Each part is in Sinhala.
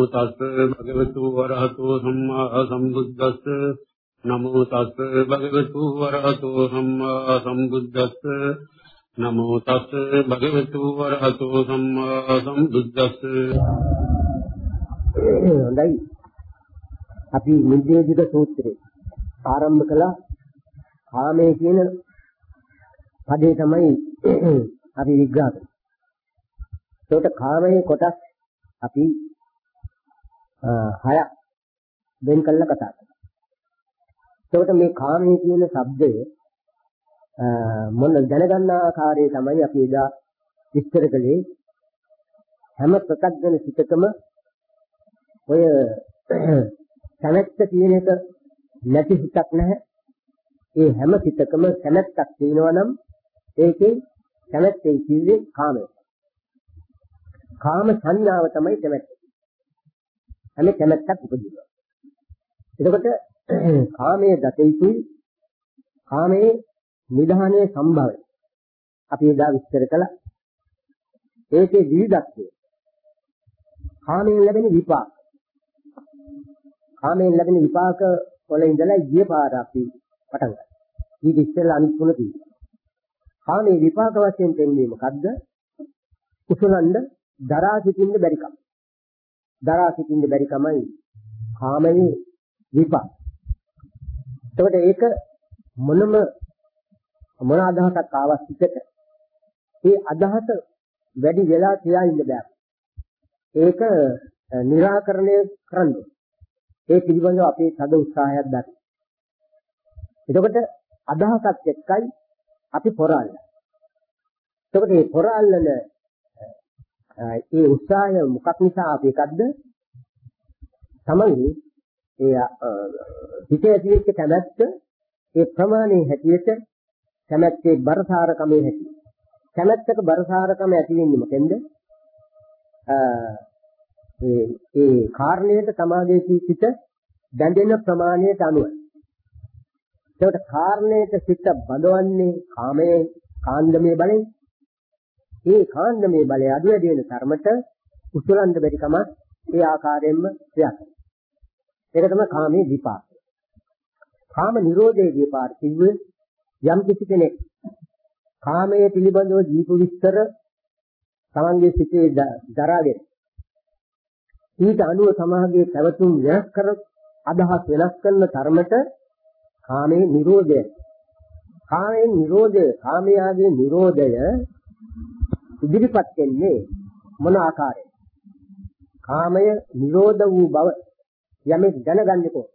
නමෝ තස් භගවතු වරහතෝ සම්මා සම්බුද්දස්ස නමෝ තස් භගවතු වරහතෝ සම්මා සම්බුද්දස්ස නමෝ තස් භගවතු වරහතෝ සම්මා සම්බුද්දස්ස හොඳයි. අපි නිදේශික සූත්‍රය ආරම්භ කළා. කාමයේ කියන පදේ තමයි අපි විග්‍රහ කරන්නේ. ඒකට කාමයේ කොටස් අපි හයක් වෙන් කළා කතා කරනවා. එතකොට මේ කාමයේ කියන શબ્දය මොන දැනගන්න ආකාරය තමයි අපි එදා විස්තර කළේ හැම ප්‍රත්‍යඥ සිතකම ඔය කැමැත්ත කියන එක නැති හිතක් නැහැ. ඒ හැම සිතකම කැමැත්තක් තියෙනවා නම් ඒකේ කැමැත්තේ කිව්වේ කාමය. කාම සංඥාව තමයි කැමැත්ත. හැම කැමැත්තක් උපදිනවා. එතකොට කාමයේ දතේසුයි කාමයේ නිධානයේ සම්භවය. අපි එදා විස්තර කළා. ඒකේ විවිධත්වය. කාමයෙන් ලැබෙන විපාක. කාමයෙන් ලැබෙන විපාක වල ඉඳලා ඊයේ පාර අපි පටන් ගත්තා. ඊට ඉස්සෙල්ලා අනිත් තුන තියෙනවා. කාමයේ විපාක වශයෙන් දෙන්නේ මොකද්ද? කුසලන්ද දරා සිටින්න බැරි කම. දරා සිටින්න බැරි කමයි කාමයේ විපාක. එතකොට ඒක මොනම මොන අදහසක් ආවස්තිකට ඒ අදහස වැඩි වෙලා තියා ඉන්න බෑ. ඒක निराකරණය කරන්න. ඒ පිළිබඳව අපේ තද උත්සාහයක් දරන. එතකොට අදහසක් එක්කයි අපි පොරාල්ල. එතකොට මේ පොරාල්ලන ඒ උත්සාහය මොකක් නිසා අපි එකක්ද? තමයි ඒ හිතේ ඇතිවෙච්ච කැමැත්ත ඒ ප්‍රමාණයේ හැටියට කැමැත්තේ බරසාරකමේ හැටියට. කැමැත්තක බරසාරකම ඇති වෙන්නේ මොකෙන්ද? ඒ ඒ කාරණයට සමාගයේ සිට බැඳෙන ප්‍රමාණයට අනුව. ඒකට කාරණයට සිට බඳවන්නේ කාමයේ කාන්දමේ බලයෙන්. ඒ කාන්දමේ බලය අඩු වැඩි වෙන තරමට උසුලන්න බැරි කමක් ඒ ආකාරයෙන්ම ක්‍රියා කරනවා. ඒක තමයි කාමයේ විපාක. කාම නිරෝධයේ විපාක කිව්වේ යම් කිසි කෙනෙක් කාමයේ පිළිබඳව දීපු විස්තර තමන්ගේ සිතේ දරාගෙන ඊට අනුව සමාගයේ පැවතුම් වෙනස් කර අදහස් වෙනස් කරන තරමට කාමයේ නිරෝධය කාමයේ නිරෝධය කාමයාගේ නිරෝධය ඉදිරිපත් වෙන්නේ මොන ආකාරයෙන්? කාමය නිරෝධ වූ බව යමෙක් දැනගන්නේ කොහොමද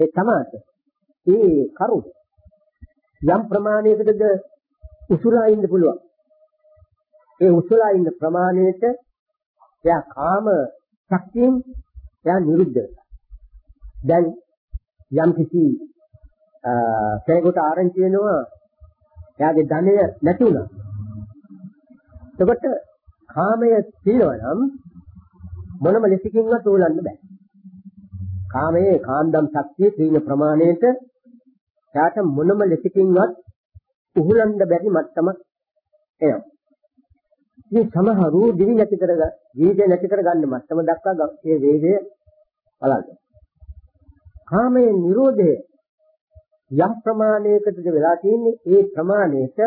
ඒ තමයි ඒ කරුණ යම් ප්‍රමාණයකටද උසුලා ඉන්න පුළුවන්. ඒ උසුලා ඉන්න ප්‍රමාණයට එයා කාම ශක්තියෙන් එයා නිරුද්ධ වෙනවා. දැන් යම් කිසි කෙනෙකුට ආරංචි වෙනවා එයාගේ ධනය නැති වුණා. එතකොට කාමය තියෙනවා නම් මොනම ලෙසකින්වත් උලන්න බෑ. කාමයේ කාන්දම් ශක්තිය තීන ප්‍රමාණයට යාට මොනම ලෙසකින්වත් උහුලන්න බැරි මට්ටමක් එනවා. මේ සමහරු දිවි නැති කරග ජීවිතය නැති කරගන්න මට්ටම දක්වා මේ වේගය බලන්න. කාමයේ Nirodhe යම් ප්‍රමාණයකටද වෙලා තියෙන්නේ ඒ ප්‍රමාණයට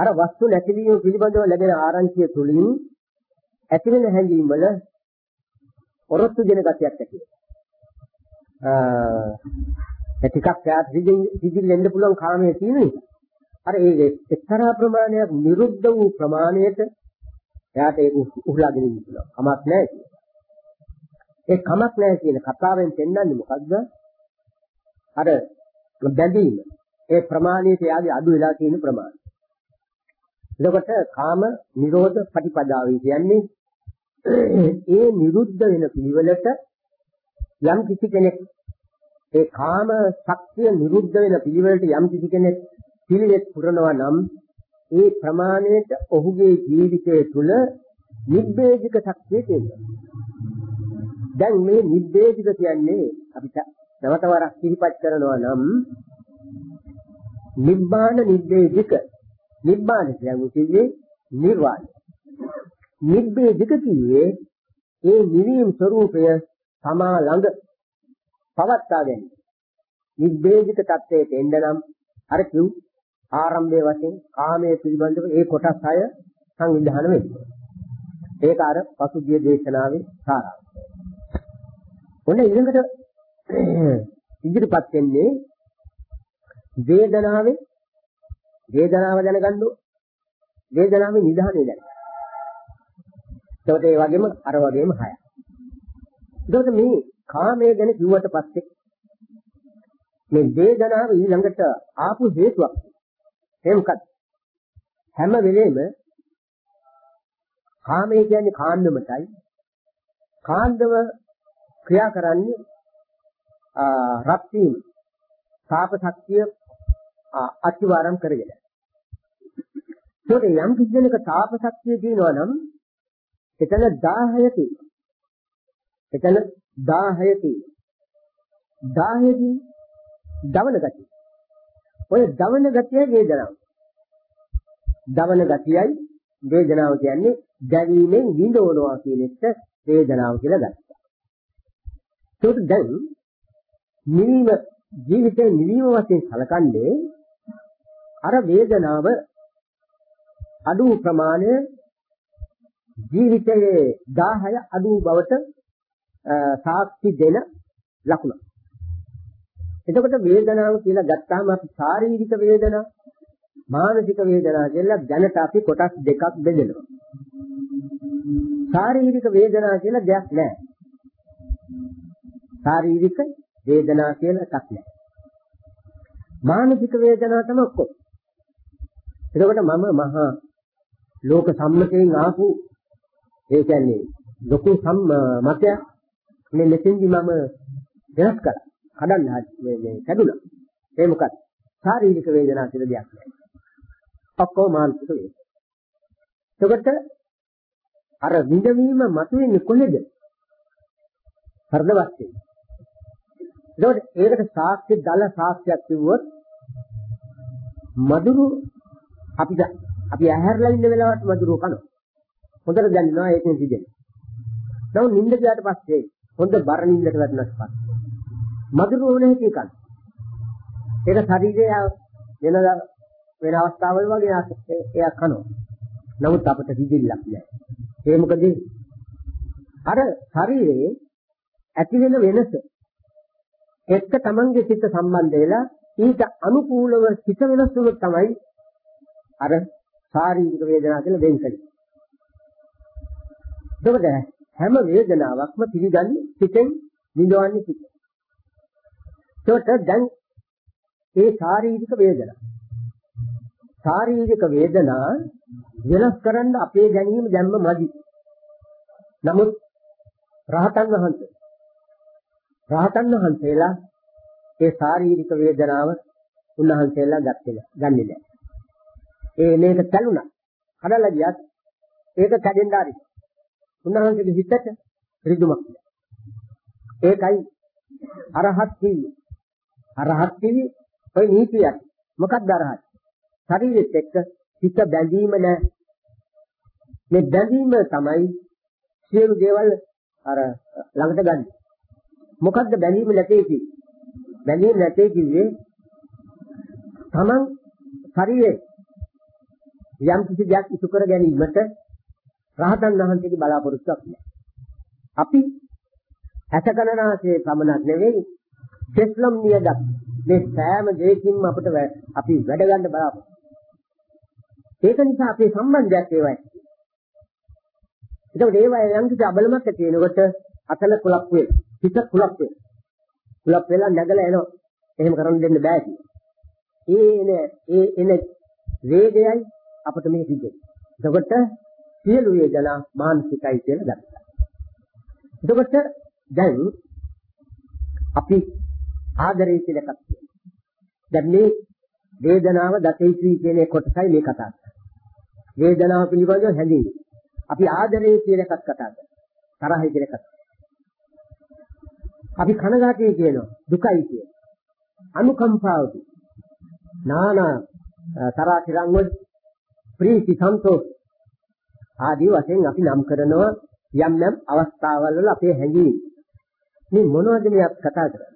අර වස්තු නැතිවීම පිළිබඳව ලැබෙන ආරංචිය තුලින් ඇතිවෙන හැඟීම් වල ඔරොත්තු දෙන ගතියක් ඇති වෙනවා. ටිකක් යාත් සිදිල්ලෙන්න පුළුවන් කාමයේ තියෙන නිසා. අර ඒ එක්තරා ප්‍රමාණයක් නිරුද්ධ වූ ප්‍රමාණයට එයාට ඒක උහුලාගෙන ඉන්න පුළුවන්. කමක් නැහැ ඒ කමක් නැහැ කියන කතාවෙන් පෙන්වන්නේ මොකද්ද? අර බැඳීම. ඒ ප්‍රමාණයට යාගේ අඩු වෙලා තියෙන ප්‍රමාණය. එතකොට කාම නිරෝධ ප්‍රතිපදාවයි කියන්නේ ඒ නිරුද්ධ වෙන පිළිවෙලට යම් කිසි කෙනෙක් ඒ කාම ශක්තිය නිරුද්ධ වෙන පිළිවෙලට යම් කිසි කෙනෙක් පිළිවෙත් පුරනවා නම් ඒ ප්‍රමාණයට ඔහුගේ ජීවිතය තුළ නිබ්බේධික ශක්තිය තියෙනවා. දැන් මේ නිබ්බේධික කියන්නේ අපිට නැවත වරක් සිහිපත් කරනවා නම් නිබ්බාන නිබ්බේධික නිබ්බාන කියන්නේ නිර්වාණය. නිබ්බේධික කියේ ඒ නිවීම ස්වરૂපය තමා ළඟ පවත්වා ගැනීම. නිබ්බේධික தත්ත්වයට එන්න නම් අර කිව් ආරම්භයේ වශයෙන් කාමයේ පිළිබඳව ඒ කොටස් 6 සංවිධානය වෙනවා. ඒක අර පසුගිය දේශනාවේ සාරාංශය. ඔන්න ඊළඟට ඉදිරිපත් වෙන්නේ වේදනාවේ වේදනාව දැනගන්න වේදනාවේ නිධානය දැනගන්න. ඒකට ඒ වගේම අර වගේම හයක්. ඒකට මේ කාමයේ ගැන කිව්වට පස්සේ මේ වේදනාව ඊළඟට ආපු හේතුවක්. ඒ මොකක්ද? හැම වෙලේම කාමයේ කියන්නේ කාන්දමටයි. කාන්දම ක්‍රියා කරන්නේ රත් වීම. තාප ශක්තිය අතිවාරම් කරගෙන. ඒකට යම් කිසිදෙනක තාප ශක්තිය දිනනවා නම් එතන 10 තියෙනවා. එතන 10 තියෙනවා. 10 දී දවන ගතිය. ඔය දවන ගතිය වේදනාව. දවන ගතියයි වේදනාව කියන්නේ දැවීමෙන් විඳවනවා කියන එක වේදනාව කියලා ගත්තා. ඒක දැන් නිවීම ජීවිතේ නිවීම වශයෙන් සැලකන්නේ අර වේදනාව අඩු ප්‍රමාණය ජීවිතයේ 10 අඩු බවට සාක්ෂි දෙන ලකුණ. එතකොට වේදනාව කියලා ගත්තාම අපි ශාරීරික වේදනා මානසික වේදනා කියලා දැනට අපි කොටස් දෙකක් බෙදෙනවා. ශාරීරික වේදනා කියලා දෙයක් නැහැ. ශාරීරික වේදනා කියලා එකක් නැහැ. මානසික වේදනා තමයි ඔක්කොම. එතකොට මම මහා ලෝක සම්මතයෙන් ආපු ඒ කියන්නේ ලොකු මතයක් මේ මෙතෙන්දි මම වෙනස් කරා. කඩන්න මේ මේ කැඩුනා. ඒ මොකක්ද? ශාරීරික වේදනා කියලා දෙයක් නැහැ. ඔක්කොම මානසික වේදනා. එතකොට අර විඳවීම මතුවෙන්නේ කොහෙද? හෘද වස්තේ. එතකොට ඒකට සාක්ෂි දල සාක්ෂියක් කිව්වොත් මధుරු අපිට අපි ඇහැරලා ඉන්න වෙලාවට මధుරව කනවා. හොඳට දැනෙනවා ඒකෙන් සිදෙන්නේ. නමුත් නිින්ද ගියාට පස්සේ හොඳ බර නිින්දට වැටුණාට පස්සේ මధుරව ඕන හැටි කන. ඒක ශරීරය වෙන වෙන අවස්ථාවල වගේ එයා කනවා. නමුත් අපිට සිදෙල්ලක් නෑ. ඒ මොකද අර ශරීරයේ ඇති වෙන වෙනස එක්ක තමන්ගේ සිත සම්බන්ධ වෙලා ඊට අනුකූලව සිත වෙනස් වුණොත් තමයි අර ශාරීරික වේදනාව කියලා වෙන් කරන්නේ. එතකොට හැම වේදනාවක්ම පිළිගන්නේ සිතෙන් නිදවන්නේ සිත. ඒකට දැන් ඒ ශාරීරික වේදනා ශාරීරික වේදනා වෙනස් කරන්න අපේ දැනීම දැම්ම මදි. නමුත් රහතන් වහන්සේ රහතන් වහන්සේලා ඒ ශාරීරික වේදනාව උන්වහන්සේලා ගත්තේ ගන්නේ නැහැ. ඒ මේක කැළුණා. කඩලා ගියත් ඒක කැඩෙන්න ආරි. උන්වහන්සේගේ හිතට ඍදුමක් ඒකයි අරහත් කිව්වේ. අරහත් කිව්වේ ඔය නීතියක්. මොකක්ද අරහත්? ශරීරෙත් එක්ක හිත බැඳීම නැහැ. මේ බැඳීම තමයි සියලු දේවල් අර ළඟට ගන්න. මොකද්ද බැඳීම නැtei කිව්වේ? බැඳීම නැtei කිව්වේ තමන් ශරීරේ යම් කිසි දෙයක් ඉටු කර ගැනීමට රහතන් වහන්සේගේ බලාපොරොත්තුවක් නැහැ. අපි ඇසකනාසේ පමණක් නෙවෙයි දෙස්ලම් නියදක් මේ සෑම දෙයකින්ම අපිට අපි වැඩ ගන්න බලාපොරොත්තු. ඒක නිසා අපේ සම්බන්ධයක් ඒවයි. ඒකට ඒවයි යම් කිසි අබලමක් ඇති වෙනකොට අතල කුලක් වේ. හිත කුලක් වේ. කුලක් වෙලා නැගලා එනවා. එහෙම කරන්න දෙන්න බෑ කියලා. ඒ එන ඒ එන වේගයයි අපිට මේ හිතෙන්නේ. එතකොට සියලු වේදනා මානසිකයි කියලා ගත්තා. එතකොට දැන් අපි ආදරය කියලා එකක් තියෙනවා. දැන් මේ වේදනාව දතේසී කියන කොටසයි මේ කතා කරන්නේ. වේදනාව පිළිබඳව හැඳින්වීම. අපි ආදරය කියලා එකක් කතා කරනවා. තරහයි කියලා එකක්. අපි කනගාටුයි කියනවා දුකයි කියනවා. අනුකම්පාවයි. නානා තරහිරන් වල ප්‍රීති සන්තෝෂ ආදී වශයෙන් අපි නම් කරනවා යම් යම් අවස්ථාවල් වල අපේ හැඟීම්. මේ මොනවද මේ අපි කතා කරන්නේ?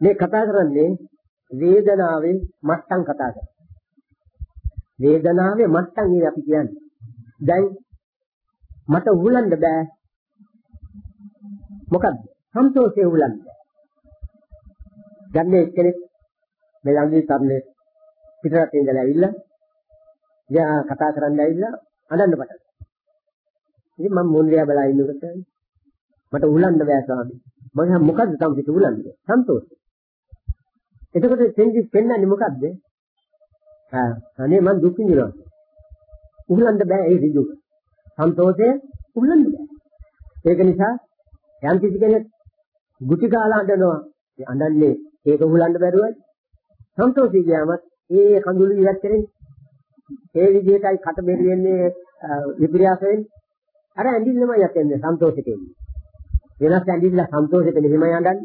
මේ කතා කරන්නේ වේදනාවේ මට්ටම් කතා කරන්නේ වේදනාවේ මට්ටම් නේ අපි කියන්නේ. දැන් මට උහුලන්න බෑ. මොකද්ද? සන්තෝෂේ උහුලන්න බෑ. දැන් මේ කෙනෙක් මේ ළඟදී තරනේ පිටරට ඉඳලා ඇවිල්ලා යා කතා කරන්න ඇවිල්ලා අඬන්න පටන් ඉතින් මම මොන්රියා බලා ඉන්නකොට මට උලන්න බෑ ස්වාමී. මම මොකද්ද තම පිට උලන්නේ? සන්තෝෂයි. එතකොට සෙන්ජිස් පෙන්වන්නේ මොකද්ද? ආ අනේ මං දුක් විඳිනවා. උලන්න බෑ ඒ ඍජු. සන්තෝෂය උලන්න බෑ. ඒක නිසා යම් කිසි කෙනෙක් ගුටි කාලා අඬනවා. අඬන්නේ ඒක උලන්න බැරුවයි. සන්තෝෂී කියමත් ඒ කඳුළු ඉවත් කරන්නේ. ඒ විදිහටයි කට බෙරි වෙන්නේ විපර්යාසයෙන්. අර ඇඳිල්ලමයි යන්නේ සන්තෝෂයෙන්. වෙනස් ඇඳිල්ල සන්තෝෂයෙන් මෙහෙම යඳන්නේ.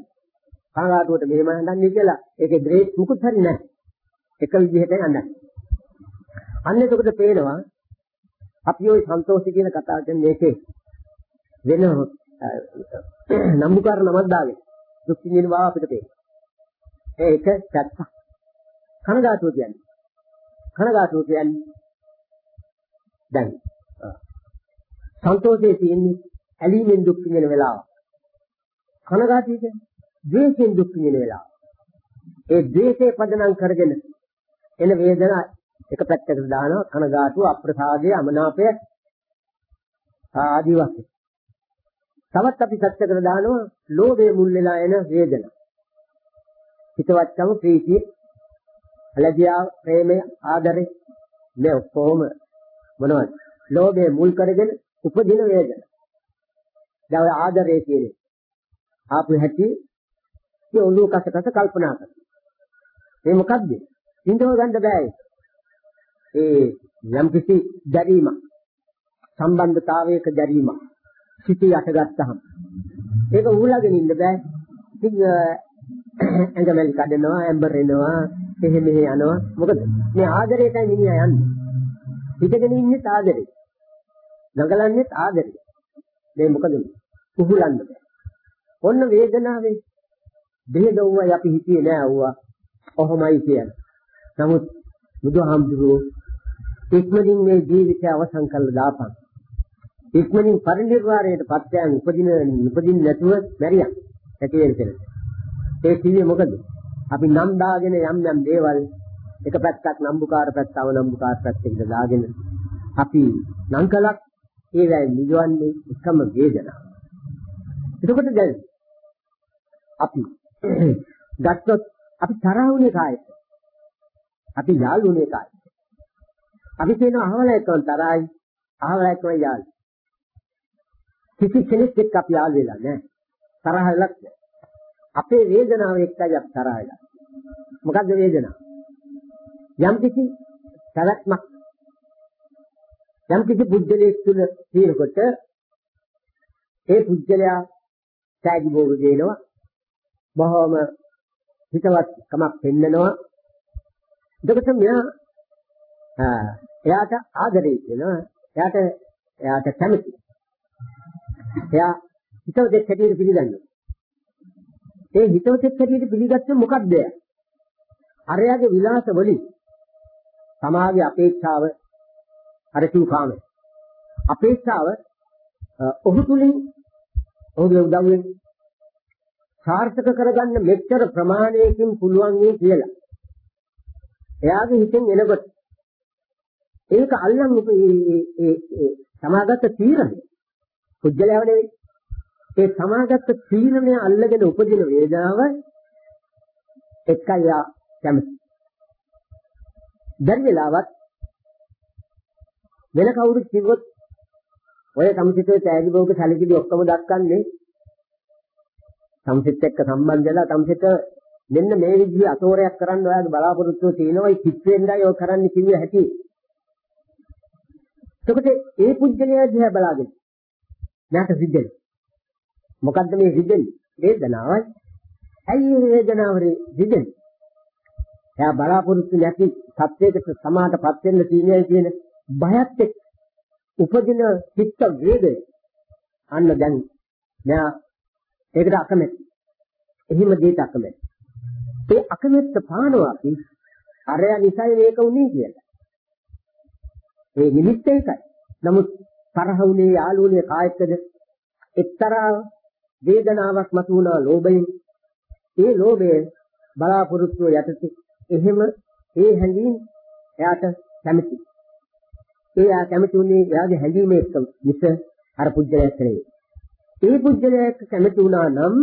කනගාටුවට මෙහෙම යඳන්නේ කියලා ඒකේ ද්‍රේෂ් මුකුත් හරි නැහැ. එක විදිහට යඳන්නේ. අන්න එතකොට පේනවා අපි ওই සන්තෝෂය කියන කතාව කියන්නේ ඒකේ වෙන නම්බුකාර නමක් දාගෙන දුක් විඳින බව අපිට පේනවා. ඒක පැත්ත. කනගාටුව කියන්නේ කනගාටුව කියන්නේ දැන් සන්තෝෂයේ තියෙන්නේ ඇලීමෙන් දුක් විඳින වෙලාව. කනගාටුව කියන්නේ ද්වේෂයෙන් දුක් විඳින වෙලාව. ඒ ද්වේෂේ පදනම් කරගෙන එන වේදනා එක පැත්තකට දානවා කනගාටුව අප්‍රසාදය අමනාපය ආදී වශයෙන්. තවත් අපි පැත්තකට දානවා ලෝභයේ මුල් වෙලා එන වේදනා. හිතවත්කම ප්‍රීතිය අලදියා ප්‍රේමය ආදරය මේ ඔක්කොම මොනවද? ලෝභයේ මුල් කරගෙන උපදින වේදන. දැන් ඔය ආදරය කියන්නේ ආපු හැටි ඒ ඔළුව කසකස කල්පනා කරනවා. ඒ මොකද්ද? ඉඳව ගන්න බෑ. ඒ යම් කිසි දැරීමක් සම්බන්ධතාවයක දැරීමක් සිටි යටගත්තහම ඒක උහුලාගෙන ඉන්න බෑ. ඉතින් ඇඟමැලි කඩනවා, ඇම්බර් එනවා, එහෙ මෙහෙ යනවා. මොකද මේ ආදරයටයි මිනිහා යන්නේ. හිතගෙන ඉන්නේ ආදරේ. නගලන්නේ ආදරේ. මේ මොකද උහුලන්න බෑ. ඔන්න වේදනාවේ බෙහෙදවුවයි අපි හිතියේ නෑ අවුවා. කොහොමයි කියන්නේ. නමුත් බුදුහාමුදුරුවෝ ඉක්මනින් මේ ජීවිතය අවසන් කරලා දාපන්. ඉක්මනින් පරිණිරවාණයට පත්‍යයන් උපදින උපදින්න නැතුව මැරියන්. ඇටේල් කියලා. ඒ කිව්වේ මොකද? අපි නම් දාගෙන යම් යම් දේවල් එක පැත්තක් නම්බුකාර පැත්ත අවනම්බුකාර පැත්තකට දාගෙන අපි නම් කලක් ඒවයි නිජවන්නේ එකම වේදනාව. එතකොට දැන් අපි ගත්තොත් අපි තරහුනේ කායයට. අපි යාළුනේ කායයට. අපි කියනවා අහවල එක්කම තරහයි අහවල එක්කම යාළු. කිසි කෙනෙක් එක්ක අපි යාළු වෙලා නැහැ. තරහ වෙලක් නැහැ. අපේ වේදනාව එක්කයි අපි තරහ වෙලා. මොකද්ද වේදනාව? යම් කිසි සැලැස්මක් යම් කිසි බුද්ධලෙක් තුල තියෙනකොට ඒ පුජ්‍යලයා සෑගි බෝරු දෙනවා බොහොම හිතවත් කමක් පෙන්නනවා එතකොට මෙයා එයාට ආදරේ වෙනවා එයාට එයාට කැමති එයා හිතවතෙක් හැටියට පිළිගන්නවා ඒ හිතවතෙක් හැටියට පිළිගත්තේ මොකක්ද අරයාගේ විලාස වලින් සමාජයේ අපේක්ෂාව අර කිව් කාමය. අපේක්ෂාව ඔහු තුලින් ඔහුගේ උදව්වෙන් සාර්ථක කරගන්න මෙච්චර ප්‍රමාණයකින් පුළුවන් වේ කියලා. එයාගේ හිතෙන් එනකොට ඒක අල්ලන්නේ ඒ ඒ සමාගත තීරණය. කුජලයව නෙවෙයි. ඒ සමාගත තීරණය අල්ලගෙන උපදින වේදනාව එකයි කැමති. බැරි වෙලාවත් වෙන කවුරුත් කිව්වොත් ඔය සම්සිතේ තෑගි භෝග සැලකිලි ඔක්කොම දක්වන්නේ සම්සිත එක්ක සම්බන්ධ වෙලා සම්සිත මෙන්න මේ විදිහේ අතෝරයක් කරන්න ඔයාගේ බලාපොරොත්තු තියෙනවා ඒ කිත් වෙන්නයි ඔය කරන්න කිව්වේ හැටි. එතකොට ඒ පුජ්‍යලයා දිහා බලාගෙන නැට සිද්ධෙන්නේ. මොකද්ද මේ සිද්ධෙන්නේ? වේදනාවයි. ඇයි මේ වේදනාව සිද්ධෙන්නේ? එයා බලාපොරොත්තු නැති සත්‍යයකට සමාතපත් වෙන්න තියෙනයි කියන බයත් එක්ක උපදින චිත්ත වේදය අන්න දැන් මෙයා ඒකට අකමැති. එහිම දෙයට අකමැති. ඒ අකමැත්ත පානවා අපි අරය නිසයි මේක උනේ කියලා. ඒ නිමිත්ත එකයි. නමුත් තරහ උනේ යාළුවනේ කායකද එක්තරා වේදනාවක් මතු වුණා ලෝභයෙන්. ඒ ලෝභය බලාපොරොත්තු යටතේ එහෙම ඒ හැඟීම් එයාට කැමති. ඒ ආ කැමති උනේ එයාගේ හැඟීම එක්ක මිස අර පුජ්‍යලයක් නෙවෙයි. ඒ පුජ්‍යලයක් කැමති වුණා නම්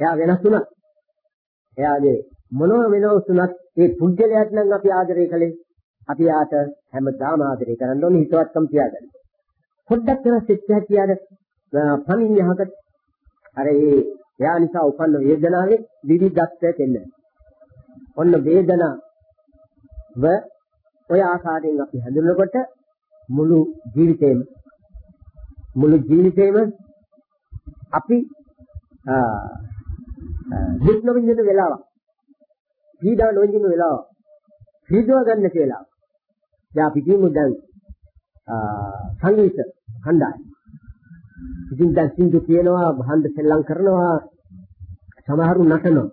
එයා වෙනස් වුණා. එයාගේ මොනව වෙනස් වුණත් ඒ පුජ්‍යලයක් නම් අපි ආදරය කළේ අපි ආත හැමදාම ආදරය කරන්න ඕනේ හිතවත්කම් තියාගන්න. පොඩ්ඩක් වෙනස් වෙච්ච හැටියට පණින්නහකට අර ඒ එයා නිසා උපන්න වේදනාවේ විවිධත්වය දෙන්නේ. ඔන්න වේදනාව ඔය ආකාරයෙන් අපි හඳුනනකොට මුළු ජීවිතේම මුළු ජීවිතේම අපි දුක් නොවිඳින වෙලාවක් පීඩා නොවිඳින වෙලාවක් පීඩව ගන්න කියලා දැන් අපි කියමු දැන් සංගීත කණ්ඩායම ඉතින් දැන් සින්දු කියනවා භාණ්ඩ සෙල්ලම් කරනවා සමහරු නටනවා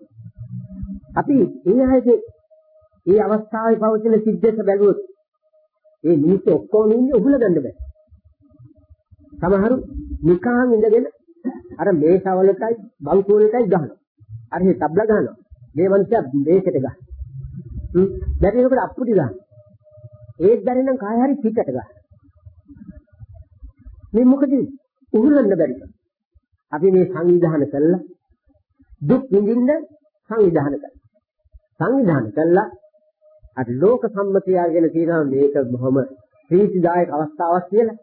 අපි ඒ අයගේ ඒ අවස්ථාවේ පවතින සිද්ධියක බැලුවොත් ඒ මිනිස්සු ඔක්කොම ඉන්නේ උහුල ගන්න බෑ. සමහරු නිකන් ඉඳගෙන අර මේසවලටයි බංකුවලටයි ගහනවා. අර මේ තබ්ලා ගහනවා. මේ මිනිස්සයා මේකට ගහනවා. හ්ම්. බැරිනකොට අප්පුඩි ගහනවා. ඒත් බැරි නම් කාය හරි පිටට ගහනවා. මේ මොකද උහුලන්න බැරි. අපි මේ සංවිධානය කළා දුක් විඳින්න සංවිධානය කළා. සංවිධානය කළා අර ලෝක සම්මතය අරගෙන තියෙනවා මේක බොහොම ප්‍රීතිදායක අවස්ථාවක් කියලා.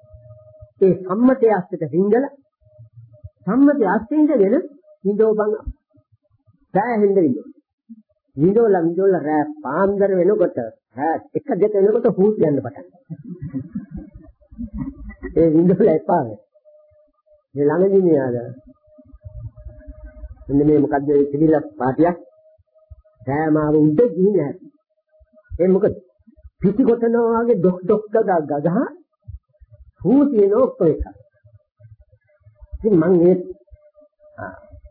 ඒ සම්මතය ඇත්තට හිඳලා සම්මතය ඇත්තේ ඉඳගෙන හිඳෝපන් සෑහෙන්න විඳෝ. විඳෝලා විඳෝලා රෑ පාන්දර වෙනකොට රෑ එක දෙක වෙනකොට හූත් යන්න පටන් ඒ විඳෝලා එපා වේ. මේ ළඟදී මේ ආද මෙන්න මේ මොකද්ද පිළිලක් පාටියක්? රෑ මාව උඩ ගිහින් නැහැ. ඒ මොකද? පිටි කොටනවා වගේ ඩොක් ඩොක් ගග ගගහ හූතින ඔක්කොම එක. ඉතින් මම ඒ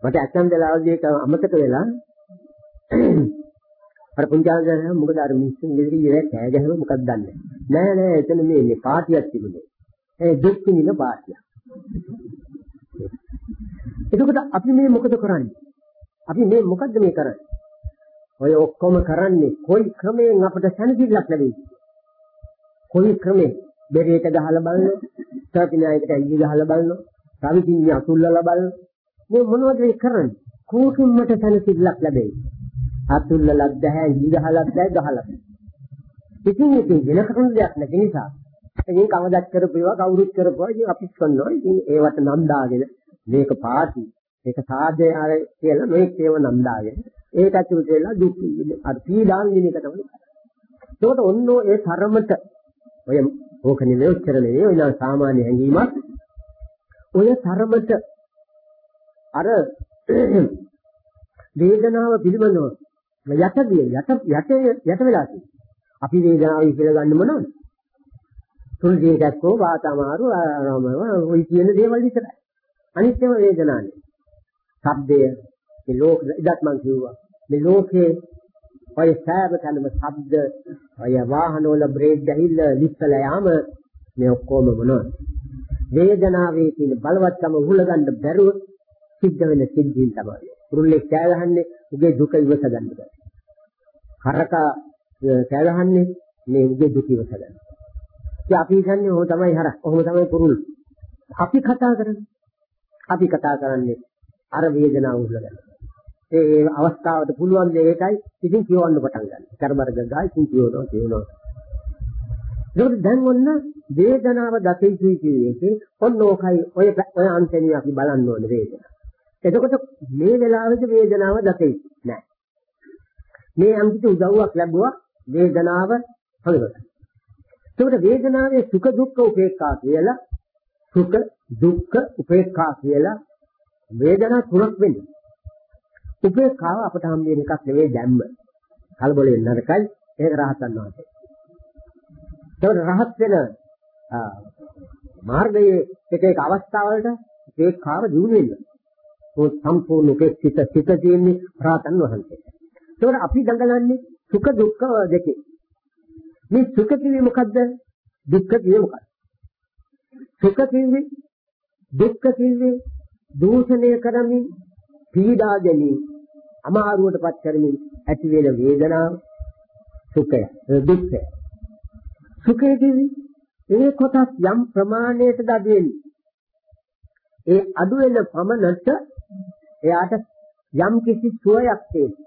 මට අච්චන් දලාවදී එක අමතක වෙලා අර පුංචාන්දර මොකද අර මිනිස්සුන් ඉදිරි ඉර කෑ ගැහුව මොකක්ද දන්නේ? නෑ නෑ එතන මේ මේ පාටියක් තිබුණේ. ඒ දුක් විඳින පාටියක්. එතකොට අපි මේ මොකද කරන්නේ අපි මේ මොකද්ද මේ කරන්නේ ඔය ඔක්කොම කරන්නේ කොයි ක්‍රමයෙන් අපිට සැනසෙල්ලක් ලැබෙයි. කොයි ක්‍රමයෙන් බෙරේට ගහලා බලන, සර්පිනායකට ඇඟි ගහලා බලන, රවිකින්‍ය අතුල්ලලා බලන. මේ මොනවද මේ කරන්නේ? කෝකින් මට සැනසෙල්ලක් ලැබෙයි. අතුල්ලලක් දැහැ, ඇඟි ගහලක් දැහැ ගහලා. ඉතින් ඉතින් වෙන කරුණු දෙයක් නැති නිසා ඉතින් කවදක් කරපු ඒවා කවුරුත් කරපුවා ඉතින් අපිත් කරනවා. ඉතින් ඒවට නම් දාගෙන මේක පාටි, මේක සාධ්‍ය ආර කියලා මේක ඒව නම් දාගෙන ඒක ඇතුළට වෙලා දුක් විඳින අර පීඩාන් විඳින එක තමයි. ඒකට ඔන්නෝ ඒ තරමට ඔය ඕක නෙමෙයි උච්චර නෙමෙයි ඔය නම් සාමාන්‍ය හැඟීමක්. ඔය තරමට අර වේදනාව පිළිබඳව යටදී යට යට යට වෙලා තියෙනවා. අපි වේදනාව ඉගෙන ගන්න මොනවද? තුන්දේ දැක්කෝ වාතමාරු ආරාමව ඔය කියන දේවල් විතරයි. අනිත් ඒවා වේදනානේ. ශබ්දය මේ ලෝක ඉදත් මං කිව්වා. මේ ලෝකේ ඔය සෑම තැනම ශබ්ද ඔය වාහන වල බ්‍රේක් ගහිල්ල ලිස්සල යාම මේ ඔක්කොම මොනවද වේදනාවේ තියෙන බලවත්කම උහුල ගන්න බැරුව සිද්ධ වෙන සිද්ධීන් තමයි. කුරුල්ලේ කෑ ගහන්නේ උගේ දුක ඉවස ගන්න බෑ හරක කෑ ගහන්නේ මේ උගේ දුක ඉවස ගන්න. ඉතින් අපි කියන්නේ ඕක තමයි හරක්. කොහොම තමයි කුරුල් අපි කතා කරන්නේ අපි කතා කරන්නේ අර වේදනාව උහුල ගන්න ඒ අවස්ථාවට පුළුවන් දේ ඒකයි ඉතින් කියවන්න පටන් ගන්න. කරබර ගගා ඉතින් කියවනවා කියවනවා. ඒකට දැන් ඔන්න වේදනාව දතේසුයි කියුවේ ඔන්න ඕකයි ඔය ඔය අන්තනිය අපි බලන්න ඕනේ වේදනාව. එතකොට මේ වෙලාවේදී වේදනාව දතේසු නෑ. මේ අන්තිට උදව්වක් ලැබුවා වේදනාව හොයනවා. ඒකට වේදනාවේ සුඛ දුක්ඛ උපේක්ඛා කියලා සුඛ දුක්ඛ උපේක්ඛා කියලා වේදනා තුනක් වෙන්නේ. උපේක්ඛාව අපට හම් වෙන එකක් නෙවෙයි දැම්ම. කලබල වෙන්න නරකයි. ඒක රහතන් වහන්සේ. ඒකට රහත් වෙන මාර්ගයේ එක එක අවස්ථාවලට උපේක්ඛාව දිනු වෙන්න. ඒ සම්පූර්ණ උපේක්ෂිත සිත තියෙන්නේ රහතන් වහන්සේ. ඒකට අපි දඟලන්නේ සුඛ දුක්ඛ දෙකේ. මේ සුඛ කිව්වේ මොකද්ද? දුක්ඛ කිව්වේ මොකද්ද? සුඛ කිව්වේ දුක්ඛ කිව්වේ දූෂණය කරමින් පීඩා ගැනීම අමාරුවටපත් කරමින් ඇති වෙන වේදනාව සුඛය දුක්ඛය. සුඛය කිව්වේ ඒ කොටස් යම් ප්‍රමාණයකද අඩු වෙන්නේ ඒ අඩු වෙන පමණට එයාට යම් කිසි සුවයක් තියෙනවා.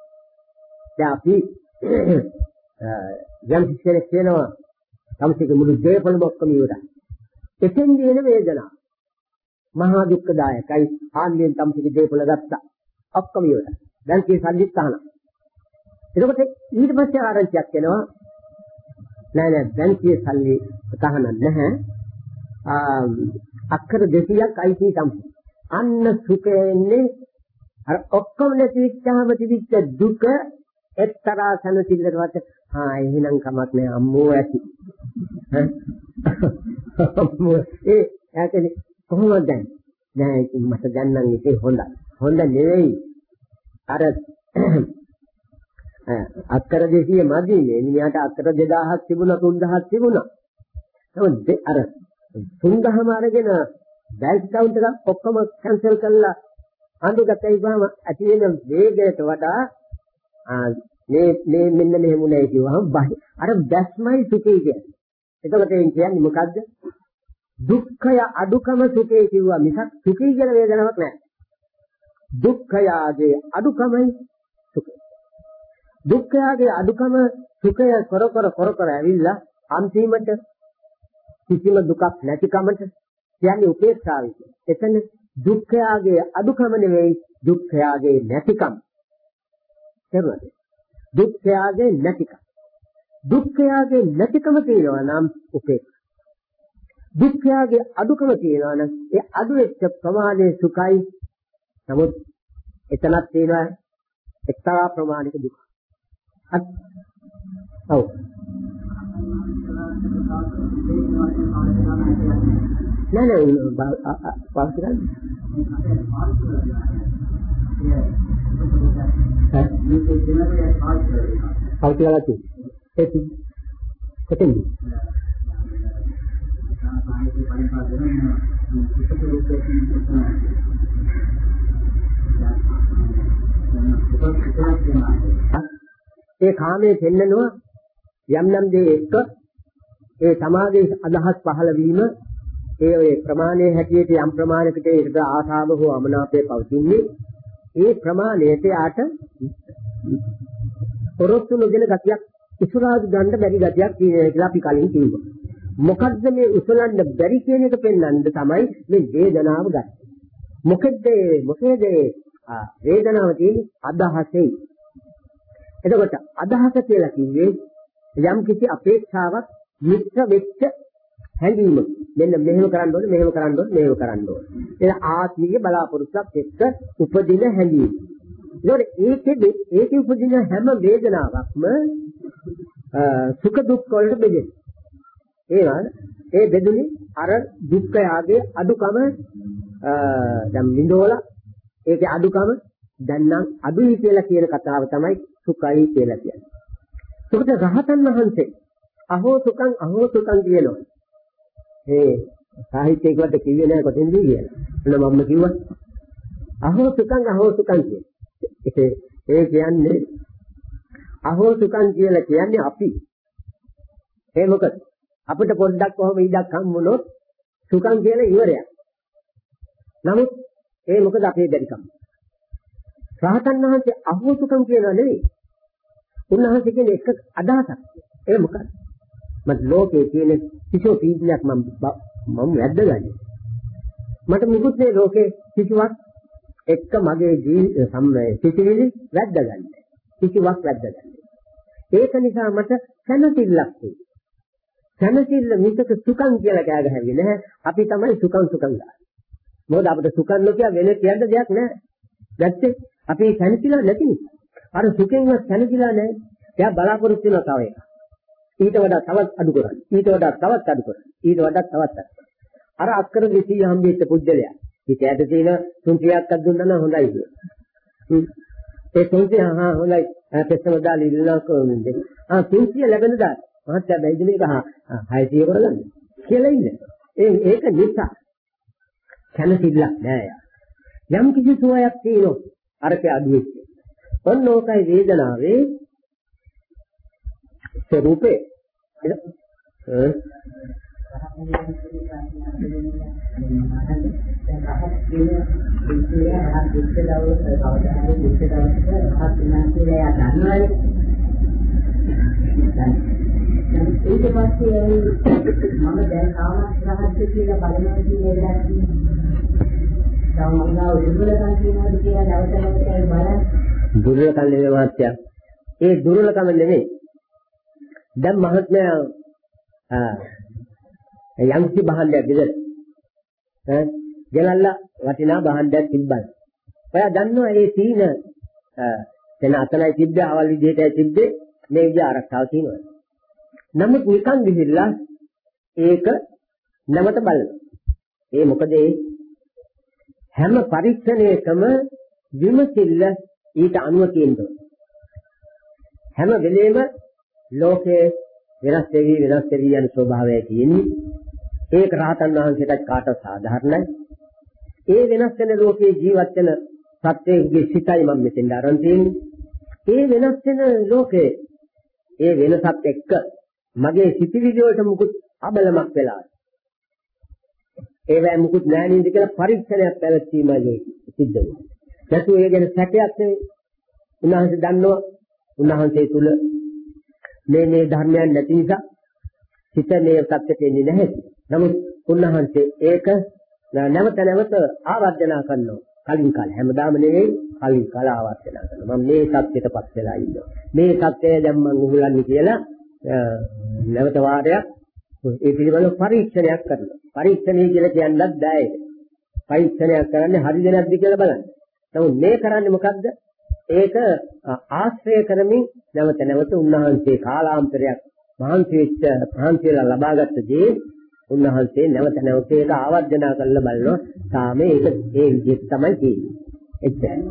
දැන් අපි යම් කිසි කෙනෙක් කියනවා සම්සික මුළු දේපලම ඔක්කොම ඉවරයි. එතෙන් දින වේදනාව. මහා දුක්ඛදායකයි. ආන්නෙන් සම්සික දේපල ගත්තා. ඔක්කොම ඉවරයි. දැන් කී සල්ලිත් අහනවා. එතකොට ඊට පස්සේ ආරංචියක් එනවා. නෑ නෑ දැන් කී සල්ලි තහන නැහැ. අක්කර 200ක් අයිති සම්පූර්ණ අන්න සුඛයෙන්නේ අර ඔක්කොම නැති විච්ඡාම තිබිච්ච දුක එක්තරා සනසිල්ලකට ආ එහෙනම් කමක් නෑ. අම්මෝ ඇති. ඒ ඇකනේ කොහොමද දැන්? නෑ ඉතින් මට දැන් නම් ඉතින් හොඳයි. හොඳ නෙවෙයි. අර අක්කර 200 මදි මේ මිනිහට අක්කර 2000ක් තිබුණා 3000ක් තිබුණා. නමුත් අර 3000ම අරගෙන බැංක් account එක ඔක්කොම කැන්සල් කරලා අඳුගතයි ගාම ඇති වෙන වේගයට වඩා මේ මේ මෙන්න මෙහෙමුණයි කිව්වහම අර දැස්මයි සුඛය කියන්නේ. එතකොට ඒ කියන්නේ මොකද්ද? දුක්ඛය අඩුකම සුඛය කිව්වා මිසක් සුඛය කියන වේදනාවක් නෑ. දුක්ඛයාගේ අඩුකමයි සුඛය. දුක්ඛයාගේ අඩුකම සුඛය කර කර කර කර ඇවිල්ලා අන්තිමට කිසිම දුකක් නැතිකමට කියන්නේ උපේක්ෂාවයි. එතන දුක්ඛයාගේ අඩුකම නෙවෙයි දුක්ඛයාගේ නැතිකම. තේරුණාද? දුක්ඛයාගේ නැතිකම. දුක්ඛයාගේ නැතිකම කියනවා නම් උපේක්ෂා. දුක්ඛයාගේ අඩුකම කියනවා නම් ඒ අඩු වෙච්ච ප්‍රමාණය සුඛයි. නමුත් එතනක් තියෙනවා එක්තරා ප්‍රමාණික දුක. අත් ඔව්. නෑ නෑ පාවිච්චි කරන්නේ. පාවිච්චි කරලා තියෙන්නේ. ඒක කොතෙන්ද? ඒ කාමයේ පෙන්නනවා යම් යම් දේ එක්ක ඒ සමාධියේ අදහස් පහළ වීම ඒ ඔය ප්‍රමාණයේ හැටියට යම් ප්‍රමාණයකට ඒකට ආසාව හෝ අමනාපය පවතින්නේ ඒ ප්‍රමාණයට යාට පොරොත්තු නොදෙන ගතියක් ඉස්සරහට ගන්න බැරි ගතියක් තියෙනවා කියලා අපි කලින් කිව්වා. මොකද්ද මේ උසලන්න බැරි කියන එක පෙන්වන්න තමයි මේ වේදනාව ගත්තේ. මොකද මොකේද වේදනාව තියෙන්නේ අදහසේ. එතකොට අදහස කියලා කිව්වේ යම් කිසි අපේක්ෂාවක් මිත්‍ර වෙච්ච හැඟීම. මෙන්න මෙහෙම කරන්න ඕනේ, මෙහෙම කරන්න ඕනේ, මෙහෙම කරන්න ඕනේ. එන ආත්මීය බලාපොරොත්තුක් එක්ක උපදින හැඟීම. ඒකේ ඒකේ උපදින හැම වේදනාවක්ම සුඛ දුක් වලට බෙදෙනවා. ඒවා ඒ බෙදුනේ අර දුක්ඛයාගේ අඩුකම දැන් විඳෝලා ඒකේ අඩුකම දැන් නම් අඩුයි කියලා කියන කතාව තමයි සුඛයි කියලා කියන්නේ. සුඛත රහතන් වහන්සේ අහෝ සුඛං අහෝ සුඛං කියනවා. ඒ සාහිත්‍යයකට කිව්වේ නෑ කොතෙන්ද කියලා. එන්න මම කිව්වා. අහෝ සුඛං අහෝ සුඛං කියන්නේ. ඒ කියන්නේ අහෝ සුඛං කියලා කියන්නේ අපි. ඒ මොකද? අපිට පොඩ්ඩක් කොහොම ඉඩක් හම්බුනොත් සුඛං කියලා ඉවරයක්. නමුත් ඒ මොකද අපේ බැරිකම. රහතන් වහන්සේ අහෝසුකම් කියනවා නෙවෙයි. උන්වහන්සේ කියන්නේ එක අදහසක්. ඒ මොකක්ද? මට ලෝකේ තියෙන කිසිම පීඩනයක් මම මම වැද්දගන්නේ. මට මුකුත් මේ ලෝකේ කිසිවක් එක්ක මගේ ජීවිත සම්මේ සිටිවිලි වැද්දගන්නේ. කිසිවක් වැද්දගන්නේ. ඒක නිසා මට සැනසෙල්ලක් තියෙනවා. සැනසෙල්ල මිසක සුඛං කියලා කෑ ගහන්නේ නැහැ. අපි තමයි සුඛං සුඛං ගන්න. මොකද අපිට සුඛං නොකිය වෙන කියන්න දෙයක් නැහැ. දැත්තේ අපි සැනසෙලා නැති නිසා. අර සුඛෙන්වත් සැනසෙලා නැහැ. එයා බලාපොරොත්තු වෙන තව එකක්. ඊට වඩා තවත් අඩු කරන්න. ඊට වඩා තවත් අඩු කරන්න. ඊට වඩා තවත් අඩු කරන්න. අර අක්කර 200 හම්බෙච්ච පුජ්‍යලයා. හිත යට තියෙන 300ක් දුන්නා නම් හොඳයි කියලා. ඒ 300 හා හොඳයි. පෙස්සම දාලා ඉල්ලනවා කොහොමද? ආ 300 ලැබෙන දා. මහත්තයා බැයිද මේක 600 කරගන්න. කියලා ඉන්න. ඒ ඒක නිසා කනසිල්ලක් නෑ යා. යම් කිසි සුවයක් තියෙනවා. අරක අඩු වෙච්ච. ඔන්න ඕකයි වේදනාවේ ස්වરૂපේ. ඊට පස්සේ මම දැන් කාමස් රහස්‍ය කියලා බලනවා කියන එකක් තව මංගාව දුර්වලකම් කියනවාද කියලා නැවත නැවත බලන්න. දුර්වලකම් නෙමෙයි මහත්තයා. ඒ දුර්වලකම නෙමෙයි. දැන් මහත්මයා යම් කිසි භාණ්ඩයක් ගෙදර ඈ ගෙනල්ලා වටිනා භාණ්ඩයක් තිබ්බා. ඔයා දන්නවා ඒ තීන එතන අතනයි තිබ්බේ අවල් විදිහටයි තිබ්බේ මේ විදිහ ආරක්ෂාව තියෙනවා. නමුත් නිකන් ගිහිල්ලා ඒක නැවත බලනවා. ඒ මොකද ඒ හැම පරීක්ෂණයකම විමසිල්ල ඊට අනුව තියෙනවා. හැම වෙලේම ලෝකයේ වෙනස් වෙවි වෙනස් වෙවි යන ස්වභාවය තියෙන්නේ. ඒක රහතන් වහන්සේටත් කාටවත් සාධාරණයි. ඒ වෙනස් වෙන ලෝකේ ජීවත් වෙන සත්‍යයේ සිතයි මම මෙතෙන් අරන් තියෙන්නේ. ඒ වෙනස් වෙන ලෝකේ ඒ වෙනසත් එක්ක මගේ සිතිවිලි වලට මුකුත් අබලමක් වෙලා. ඒවැ මුකුත් නැහැ නේද කියලා පරීක්ෂණයක් පැවැත්වීමයි සිද්ධ වෙන්නේ. නැතු ඒ ගැන සැකයක් නෙවෙයි. උන්වහන්සේ දන්නවා උන්වහන්සේ තුල මේ මේ ධර්මයන් නැති නිසා සිත මේ සත්‍යට එන්නේ නැහැ. නමුත් උන්වහන්සේ ඒක නැවත නැවත ආවර්ජනා කරනවා. කලින් කාලේ හැමදාම නෙවෙයි කලින් කාල ආවර්ජනා කරනවා. මම මේ සත්‍යයටපත් වෙලා ඉන්නවා. මේ සත්‍යය දැන් මම උගලන්නේ කියලා නැවත වාරයක් ඒ පිළිබඳව පරීක්ෂණයක් කරනවා. පරීක්ෂණය කියලා කියන්නත් බෑ ඒක. පරීක්ෂණයක් කරන්නේ හරිද නැද්ද කියලා බලන්න. නමුත් මේ කරන්නේ මොකද්ද? ඒක ආශ්‍රය කරමින් නැවත නැවත උන්වහන්සේ කාලාන්තරයක් මහන්සි වෙච්ච මහන්සියලා ලබාගත් දේ උන්වහන්සේ නැවත නැවත ඒක ආවර්ජනා කරලා බලනවා. තාම ඒක ඒ විදිහට තමයි තියෙන්නේ. එච්චරයි.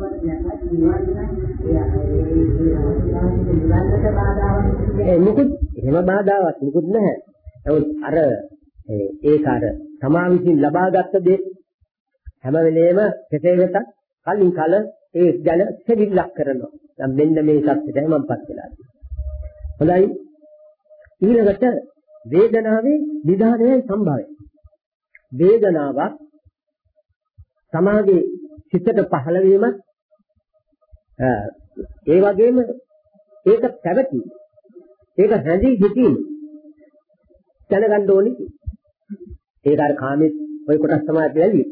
ඒ මුකුත් එහෙම බාධාවක් මුකුත් නැහැ. නමුත් අර ඒක අර තමා විසින් ලබාගත් දේ හැම වෙලේම කෙසේ වෙතත් කලින් කල ඒ ගැන සෙවිල්ලක් කරනවා. දැන් මෙන්න මේ සත්‍යයයි මමපත් වෙලා හොඳයි. ඊළඟට වේදනාවේ නිදානයයි සම්භවය. වේදනාවක් සමාගේ සිතට පහළ වීමත් ඒ වගේම ඒක පැවතීම. ඒක හැඳී සිටීම. දැනගන්න ඕනේ. ඒක අර කාමයේ ওই කොටස් තමයි අපි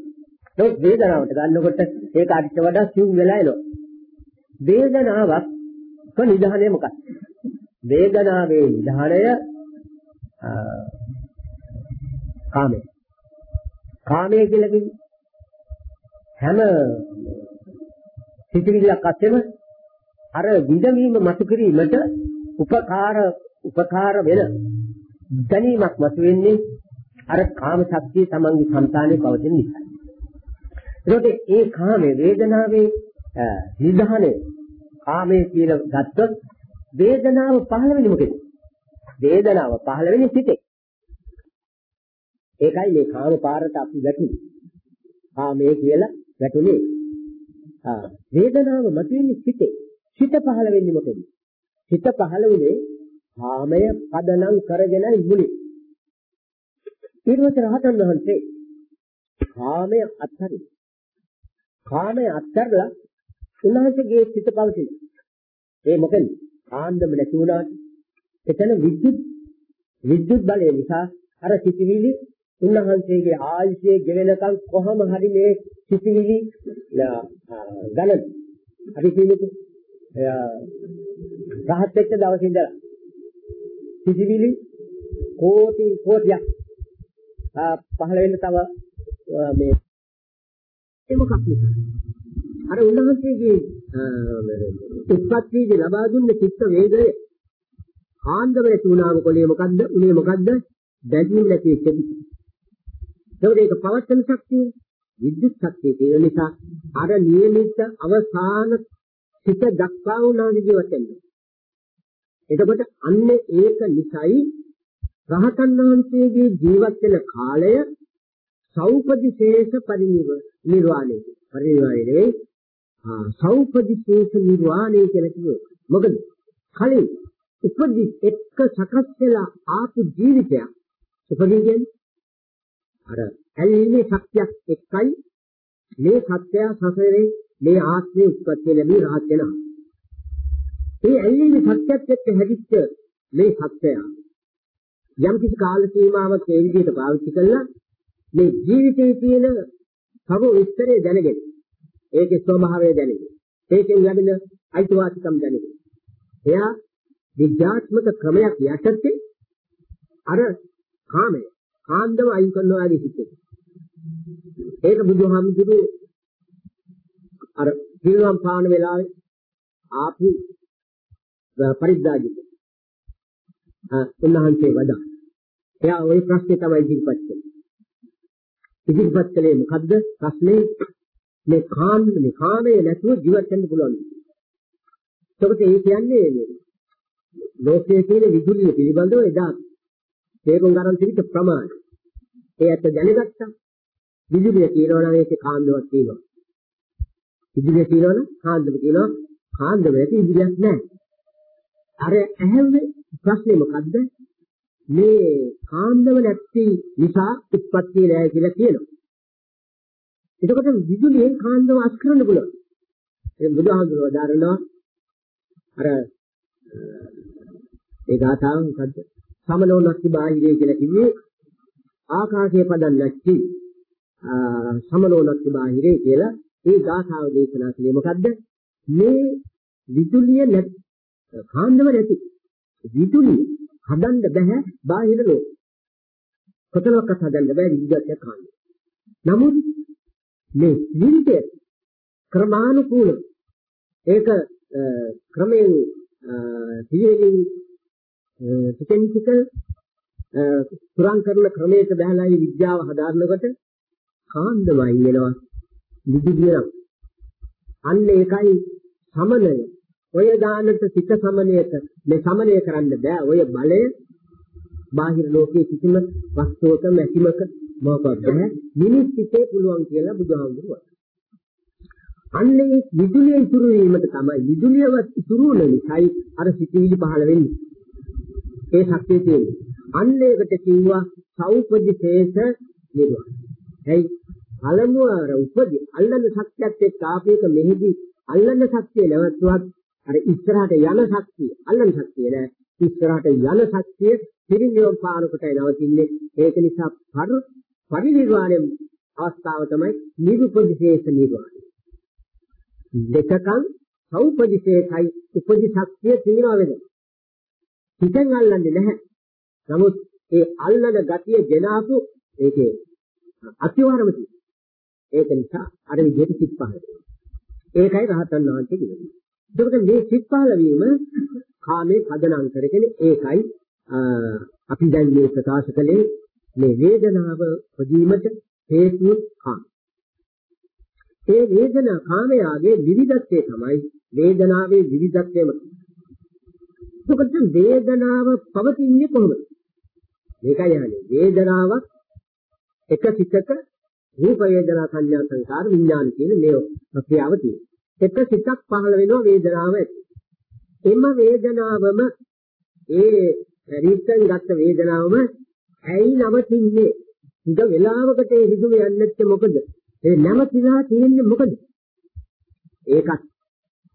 නමුත් වේදනාවට ගන්නකොට ඒක අරිට වඩා සිව් වෙලා එනවා. වේදනාවක් කො නිධානය මොකක්ද? වේදනාවේ නිධානය කාමය. කාමය කියලා කිව්වේ හැම සිතිවිල්ලක් අස්සෙම අර විඳවීම මතු කිරීමට උපකාර උපකාර වෙන දැනීමක් මතු වෙන්නේ අර කාම ශක්තිය තමන්ගේ సంతානේ පවතින නිසා. ඒකට ඒ කාමයේ වේදනාවේ නිධානය කාමයේ කියලා ගත්තොත් වේදනාව පහළ වෙන්නේ මොකද? වේදනාව පහළ වෙන්නේ සිතේ. ඒකයි මේ කාම පාරට අපි වැටුනේ. කාමයේ කියලා වැටුනේ. ආ වේදනාව මතුවෙන්නේ සිතේ. සිත පහළ වෙන්නේ මොකද? සිත පහළ වෙන්නේ කාමය පදනම් කරගෙනයි මුලින්. ඊට පස්සේ රහතන් වහන්සේ කාමය අත්හරිනවා. කාමය අත්හැරලා උන්වහන්සේගේ සිත පවතින. ඒ මොකද ආන්දම නැති වුණාට එතන විද්‍යුත් විද්‍යුත් බලය නිසා අර සිතිවිලි උන්වහන්සේගේ ආයුෂයේ ගෙවෙනකන් කොහොම හරි මේ සිතිවිලි ගණන් අපි කියන්නේ රහත් වෙච්ච දවසේ ඉඳලා සිතිවිලි කෝටි කෝටියක් පහළ වෙන්න තව මේ ඒ මොකක්ද? අර උන්වහන්සේගේ උත්පත්තියේ ලබා දුන්න චිත්ත වේගය ආන්දමේ තුනාම කොලේ මොකද්ද? උනේ මොකද්ද? දැකීම නැති චිත්ත. ඒකට ඒක පවත්තන ශක්තිය විද්‍යුත් ශක්තිය තියෙන නිසා අර නියමිත අවසාන සිත දක්වා උනා ජීවත් වෙනවා එතකොට අන්න ඒක නිසයි රහතන් වහන්සේගේ ජීවත් වෙන කාලය සෞපදිශේෂ පරිනිව නිර්වාණය. පරිනිර්වාණය ආ සෞපදිශේෂ නිර්වාණය කියලා කියනවා මොකද? කලින් උපදි එක්ක සකස් වෙලා ආපු ජීවිතයක්. උපදින කියන්නේ අර ඇලීමේ ශක්තියක් එක්කයි මේ සත්‍යය සසරේ මේ ආත්මේ උත්පත්ති ලැබී රහත් වෙනවා. මේ ඇලීමේ සත්‍යයත් එක්ක හැදිච්ච මේ සත්‍යය යම් කිසි කාල සීමාවක් ඒ විදිහට පාවිච්චි කළා මේ ජීවිතයේ තියෙන කව විස්තරය දැනගෙන ඒකේ ස්වභාවය දැනගෙන ඒකෙන් ලැබෙන අයිතිවාසිකම් දැනගෙන එයා විද්‍යාත්මක ක්‍රමයක් යටතේ අර කාමය කාන්දම අයින් කරනවා වගේ හිතේ ඒක බුදුහාමුදුරු අර පිරිනම් පාන වෙලාවේ ආපු පරිද්දාජික උන්වහන්සේ වදා එයා ওই ප්‍රශ්නේ තමයි ඉදිරිපත් කළේ ඉදිරිපත් කළේ මොකද්ද ප්‍රශ්නේ මේ කාම මේ කාමයේ නැතුව ජීවත් වෙන්න පුළුවන්. ඒකට ඒ කියන්නේ ලෝකයේ තියෙන විදුලිය පිළිබඳව එදා තේරුම් ගන්න තිබිච්ච ප්‍රමාණය. ඒ ඇත්ත දැනගත්තා. විදුලිය කියනවා නම් ඒකේ කාන්දමක් තියෙනවා. විදුලිය කියනවා නම් කාන්දම කියනවා. කාන්දම නැති විදුලියක් නැහැ. අර ඇහැවේ ප්‍රශ්නේ මොකද්ද? මේ කාන්දම නැති නිසා උත්පත්ති නැහැ කියලා කියනවා. එතකොට විදුලියෙන් කාන්දම අස් කරන්න පුළුවන්. ඒ බුදුහාමුදුරුවෝ දාරනවා අර ඒ ගාථාව මොකද්ද? සමනෝ නැති බාහිරේ කියලා කිව්වේ ආකාශයේ පදන් නැති සමනෝ නැති බාහිරේ කියලා ඒ ගාථාව දේශනා කළේ මොකද්ද? මේ විදුලිය නැති කාන්දම නැති විදුලිය හදන්න බෑ බාහිර ලෝක. කොතනවත් හදන්න බෑ විදුලියක් කාන්දම. නමුත් මේ ජීවිතය ක්‍රමානුකූල ඒක ක්‍රමයෙන් සියයෙන් ටිකෙන් ටික පුරාන් කරන ක්‍රමයක බහලා මේ විද්‍යාව හදාරනකොට කාන්දමයි වෙනවා. නිදිදියක් අන්න ඒකයි සමනය. ඔය දානට සිත සමනයට මේ සමනය කරන්න බෑ. ඔය බලය බාහිර ලෝකයේ කිසිම වස්තුවක මැසිමක මොකක්ද? මිනිස් සිතේ පුළුවන් කියලා බුදුහාමුදුරුවෝ අන්නේ විදුලිය ඉතුරු වීමට තමයි විදුලියවත් ඉතුරු වෙන නිසායි අර සිතිවිලි පහළ වෙන්නේ. ඒ ශක්තිය තියෙන්නේ. අන්න ඒකට කිව්වා සෞපදිශේෂ නිර්වාණ. එයි පළමුව අර උපදි අල්ලන ශක්තියත් එක්ක ආපේක මෙහිදී අල්ලන ශක්තිය නැවතුවත් අර ඉස්සරහට යන ශක්තිය අල්ලන ශක්තිය නෑ ඉස්සරහට යන ශක්තිය පිරිනිවන් පාන කොටයි නවතින්නේ ඒක නිසා පර පරිනිර්වාණය අවස්ථාව තමයි නිරුපදිශේෂ නිර්වාණය. දෙකකන් සෞපදිශේෂයි උපදි ශක්තිය තියනවා වේද. හිතෙන් අල්ලන්නේ නැහැ. නමුත් ඒ අල්ලන ගතිය ගෙනාපු ඒකේ අතිවරම ඒක නිසා අර විදිහට සිත් පහළ ඒකයි රහතන් වහන්සේ කියන්නේ. එතකොට මේ සිත් පහළ වීම කාමේ පදනම් කරගෙන ඒකයි අපි දැන් මේ ප්‍රකාශ කළේ මේ වේදනාව ප්‍රදීමට හේතු කාම. ඒ වේදනා කාමයාගේ විවිධත්වය තමයි වේදනාවේ විවිධත්වයම. එතකොට වේදනාව පවතින්නේ කොහොමද? මේකයි යන්නේ. වේදනාවක් එක සිතක රූප වේදනා සංඥා සංකාර විඥාන කියන මේ ප්‍රක්‍රියාව තියෙනවා. එක සිතක් පහළ වෙනවා වේදනාව ඇති. එම වේදනාවම ඒ රීතෙන් ගත්ත වේදනාවම ඇයි නවතින්නේ? උද වෙලාවකට ඒ හිතුව යන්නේ නැත්තේ මොකද? ඒ නැවතිලා තියෙන්නේ මොකද? ඒකත්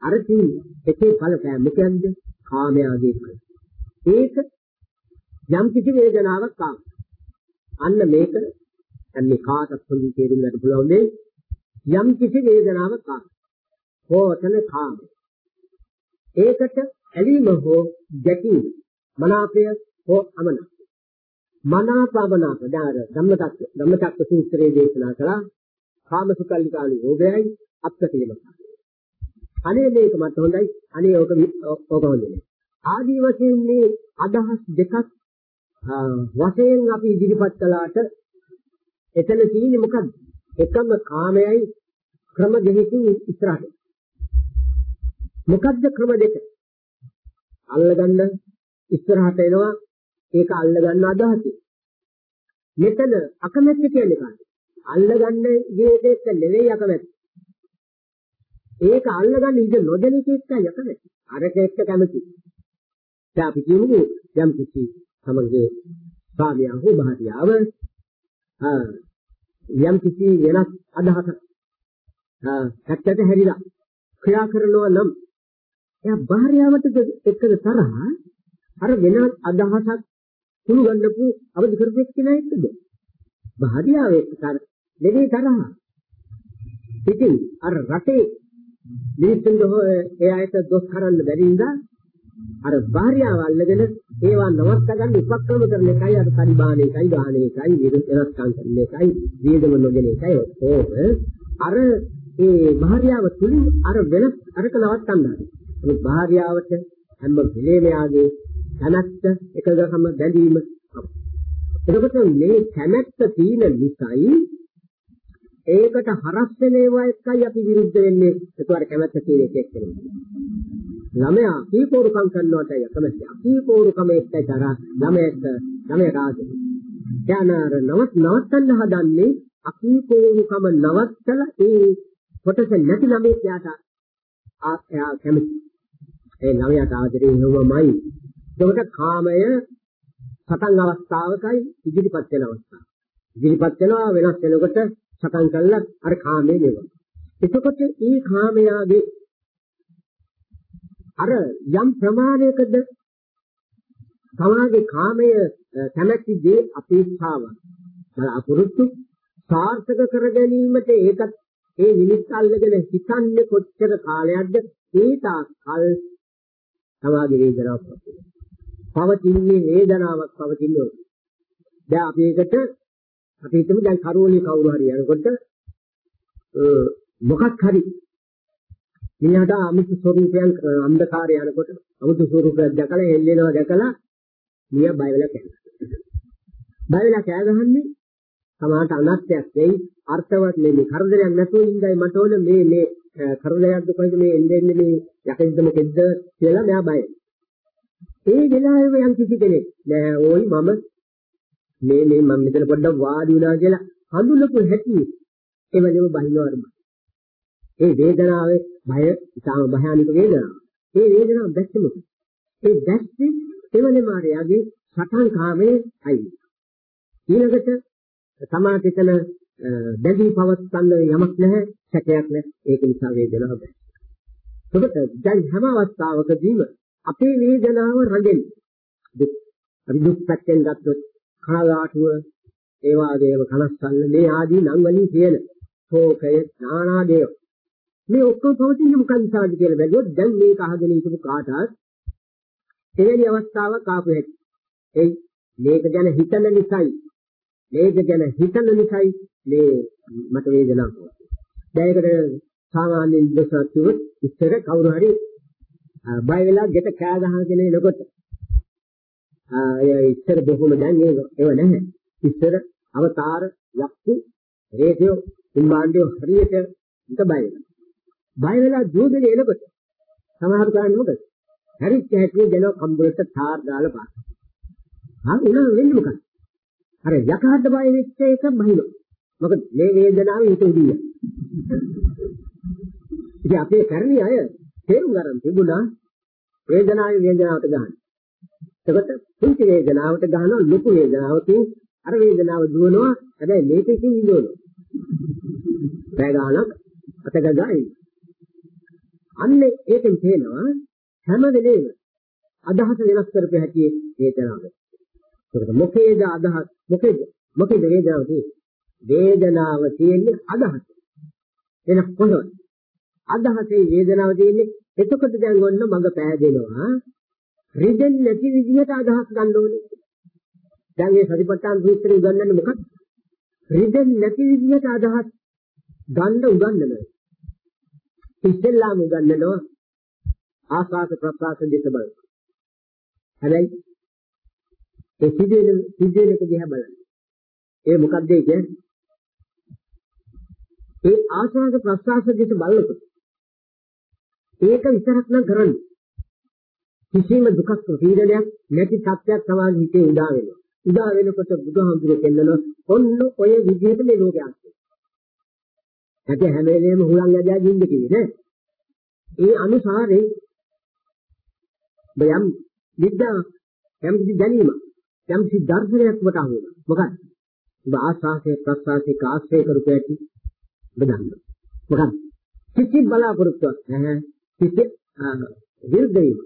අර තියෙන එකේ ඵලකෑ මොකක්ද? කාමයාගේ ඵල. ඒක යම් කිසි වේදනාවක් ආව. අන්න මේක දැන් මේ කාටත් හොඳින් තේරුම් ගන්න පුළුවන් මේ යම් කිසි වේදනාවක් ආව. හෝතන කාම. ඒකට ඇලීම හෝ ගැටීම මනාපය හෝ අමනාපය. මනාපවනාප දාර ධම්මචක්ක ධම්මචක්ක සූත්‍රයේ දේශනා කළා කාමසුකල්ලිකාණු යෝගයයි අප්‍රතිලම. අනේ මේක මට හොඳයි අනේ ඕක ඕක හොඳ නෑ. ආදී වශයෙන් මේ අදහස් දෙකක් වශයෙන් අපි ඉදිරිපත් කළාට එතන තියෙන්නේ මොකද්ද? එකම කාමයයි ක්‍රම දෙකකින් ඉස්සරහට. මොකද්ද ක්‍රම දෙක? අල්ලගන්න ඉස්සරහට එනවා ඒක අල්ලගන්න අදහස. මෙතන අකමැත්ත කියන්නේ කාටද? අල්ලගන්න ගේක නෙවෙයි අකමැත්ත. ඒක අල්ලගන්න ඉඳ නොදෙන එක එක්කයි අකමැත්ත. අරක එක්ක කැමති. දැන් අපි කියමු යම් කිසි සමගගේ ස්වාමියා හෝ භාර්යාව යම් කිසි වෙනස් අදහසක් පැත්තට හැරිලා ක්‍රියා කරනවා නම් එයා භාර්යාවට එක්කද තරහ අර වෙනස් අදහසක් කුළු ගන්නපු අවදි කරපෙක් කෙනා එක්කද භාර්යාව එක්ක තර නෙවෙයි තරහ ඉතින් අර රටේ මිනිස්සුන්ට ඒ අයට දොස් කරන්න බැරි නිසා අර භාර්යාව අල්ලගෙන ඒවා නවත්ත ගන්න උපක්‍රම කරන එකයි අර පරිබාහන එකයි ගාහන එකයි විරස්කම් කරන එකයි වේදම නොගෙන එකයි ඔක්කොම අර ඒ භාර්යාව තුලින් අර වෙනස් අරක නවත්තන්න හරි භාර්යාවට හැම වෙලේම යාගේ කැමැත්ත එකගකම බැඳීම එතකොට මේ කැමැත්ත තීන නිසායි ඒකට හරස් වෙන ඒවා එක්කයි අපි විරුද්ධ වෙන්නේ. ඒකට කැමැත්ත තියෙන එක එක්කනේ. ළමයා කීකෝරුකම් කරනවට යකමැති අකීකෝරුකම එක්කයි තර ළමයට ළමයට ආදේ ඥානර නවත් නවත්තන්න හදන්නේ අකීකෝරුකම නවත්තලා ඒ කොටස නැති ළමයෙක් යාට ආ කැමති. ඒ ළමයාට ආදරේ නෙවමයි ඒකට කාමය සතන් අවස්ථාවකයි ඉදිරිපත් වෙන අවස්ථාව. ඉදිරිපත් වෙනවා වෙනස් වෙනකොට සතන් කළා අර කාමයේ නෙව එතකොට මේ කාමයාගේ අර යම් ප්‍රමාණයකද සමාගේ කාමය කැමැති දේ අපේක්ෂාව බලාපොරොත්තු සාර්ථක කර ගැනීමට ඒකත් ඒ නිමිත්ත අල්ලගෙන හිතන්නේ කොච්චර කාලයක්ද? ඒ තාක් කල් සමාගේ වේදනාවක් පවතින්නේ වේදනාවක් පවතින්නේ. දැන් අපි ඒකට අපි හිතමු දැන් කරෝලේ කවුරු හරි යනකොට මොකක් හරි මිනිහට අමුතු ස්වරූපයන් අන්ධකාරය යනකොට අමුතු ස්වරූපයක් දැකලා හෙල්ලෙනවා දැකලා මිනිහා බය වෙලා කෑනවා. බය වෙලා කෑ ගහන්නේ සමාහට අනත්යක් වෙයි අර්ථවත් නෙමෙයි කරදරයක් නැතුව ඉඳයි මට ඕන මේ මේ කරදරයක්ද කොහෙද මේ එන්නේ මේ යකෙන්ද මොකෙද්ද කියලා මෙයා බයයි. ඒ වෙලාවේ යම් කිසි කෙනෙක් නෑ ඕයි මම මේ මේ මම මෙතන පොඩ්ඩක් වාඩි වුණා කියලා හඳුනපු හැටි එවලෙම බහිනවරම. ඒ වේදනාවේ බය ඉතාම භයානක වේදනාවක්. ඒ වේදනාව දැක්කේ මොකද? ඒ දැක්කේ එවලෙම ආරයාගේ සතන් කාමයේ අයිති. ඊළඟට සමාජිතන බැඳී පවත්න්න යමක් නැහැ සැකයක් නැහැ ඒක නිසා වේදනාව බෑ. ඔබට දැන් හැම අවස්ථාවකදීම අපේ වේදනාව රැඳෙන්නේ දුක්. අපි දුක් පැත්තෙන් ගත්තොත් කනගාටුව ඒ වගේම කනස්සල්ල මේ ආදී නම් වලින් කියන ශෝකය නානා දේව. මේ ඔක්කොම පවතින මොකක් නිසාද කියලා බැලුවොත් දැන් මේක අහගෙන ඉඳපු කාටවත් එවැනි අවස්ථාවක් ආපු හැටි. ඒ මේක ගැන හිතන නිසායි මේක ගැන හිතන නිසායි මේ මට වේදනාවක්. දැන් ඒකට සාමාන්‍යයෙන් දෙසක් කිව්වොත් ඉස්සර කවුරු හරි බය වෙලා ගෙට කෑ ගහගෙන එනකොට ආ ඉස්සර බොහොම දැන් ඒව නැහැ. ඉස්සර අවතාර යක්කු රේඩියෝ කුම්බාණ්ඩේ හරියට හිත බය වෙනවා. බය වෙලා ජෝදෙල එනකොට සමහර කාරණේ මොකද? හරිච්ච හැටි දෙන කම්බලට තාර දාලා පාන. හා උන වෙන්නේ මොකද? අර යකහට බය වෙච්ච එක බහිනවා. මොකද මේ වේදනාව ඊට උදිය. ඉතින් අපේ කර්ණී අය තේරුම් ගන්න තිබුණා වේදනාවේ වේදනාවට ගන්න. එතකොට පුංචි වේදනාවට ගන්නවා ලොකු වේදනාවකින් අර වේදනාව දුවනවා හැබැයි මේකකින් ඉඳවනවා. පැය ගානක් අතක ගායි. අන්නේ ඒකෙන් තේනවා හැම වෙලේම අදහස වෙනස් කරපු හැටි වේදනාව. ඒකට මොකේද අදහස් මොකේද මොකේද වේදනාව තියෙන්නේ? වේදනාව තියෙන්නේ අදහස. වෙන කොහොමද? අදහසේ වේදනාව තියෙන්නේ එතකොට දැන් ඔන්න මඟ පෑදෙනවා රිදෙන්නේ නැති විදිහට අදහස් ගන්න ඕනේ. දැන් මේ සතිපට්ඨාන සූත්‍රය උගන්වන්නේ මොකක්ද? රිදෙන්නේ නැති විදිහට අදහස් ගන්න උගන්වනවා. ඉස්සෙල්ලාම උගන්වනවා ආස්වාද ප්‍රසආස දෙක බලන්න. හැබැයි ඒ සිදුවෙන සිදුවෙන එක දිහා බලන්න. ඒ මොකක්ද ඒ කියන්නේ? ඒ ආස්වාද ප්‍රසආස දෙක බලනකොට ඒක විතරක් නම් කරන්නේ. කිසිම දුකක් පීඩනයක් නැති සත්‍යයක් සමාජ හිතේ උදා වෙනවා. උදා වෙනකොට බුදුහාමුදුරුවෝ කියනවා ඔන්න ඔය විදිහට මේ ලෝකයක්. නැත්නම් හැම වෙලේම හුලං යදා ගින්ද කිව්වේ නෑ. ඒ අනුසාරයෙන් බයම් විද්‍යා යම් කිසි දැනීම යම් කිසි දර්ශනයක් වට අහු වෙනවා. මොකක්ද? ඔබ ආස්වාසේ ප්‍රස්වාසේ කාශ්‍රය කරුට ඇති බදන්න. මොකක්ද? කිසි බලාපොරොත්තුවක් නැහැ. කිසි විරුද්ධ වීම.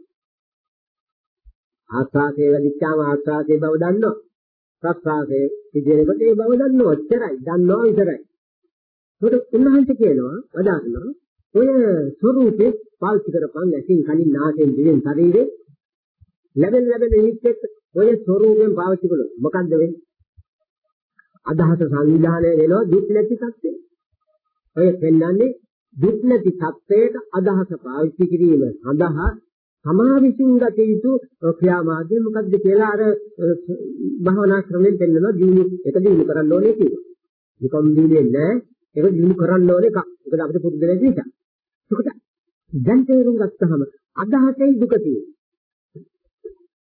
ආස්වාසේ වැඩිච්චාම ආස්වාසේ බව දන්නවා. ප්‍රස්වාසේ ඉදිරියට ඒ බව දන්නවා. ඔච්චරයි. දන්නවා විතරයි. ඒකට උන්වහන්සේ කියනවා වදානවා ඔය ස්වરૂපේ පාවිච්චි කරපන් ඇසින් කලින් නාසයෙන් දිවෙන් ශරීරේ ලැබෙන ලැබෙන හිච්චෙත් ඔය ස්වરૂපයෙන් පාවිච්චි කළොත් මොකද්ද වෙන්නේ? අදහස සංවිධානය වෙනවා දුක් නැති සත්‍යය. ඔය පෙන්වන්නේ දුක් නැති සත්‍යයට අදහස පාවිච්චි කිරීම සඳහා තමා විසින් ගත යුතු ක්‍රියාමාර්ගය මොකක්ද කියලා අර භවනා ක්‍රමයෙන් පෙන්වනවා දිනු එක දිනු කරන්න ඕනේ කියලා. නිකම් දිනුනේ නැහැ. ඒක දිනු කරන්න ඕනේ එකක්. මොකද අපිට පුරුදු වෙලා තියෙනවා. ඒකට දැන් තේරුම් ගත්තහම අදහසයි දුක තියෙන්නේ.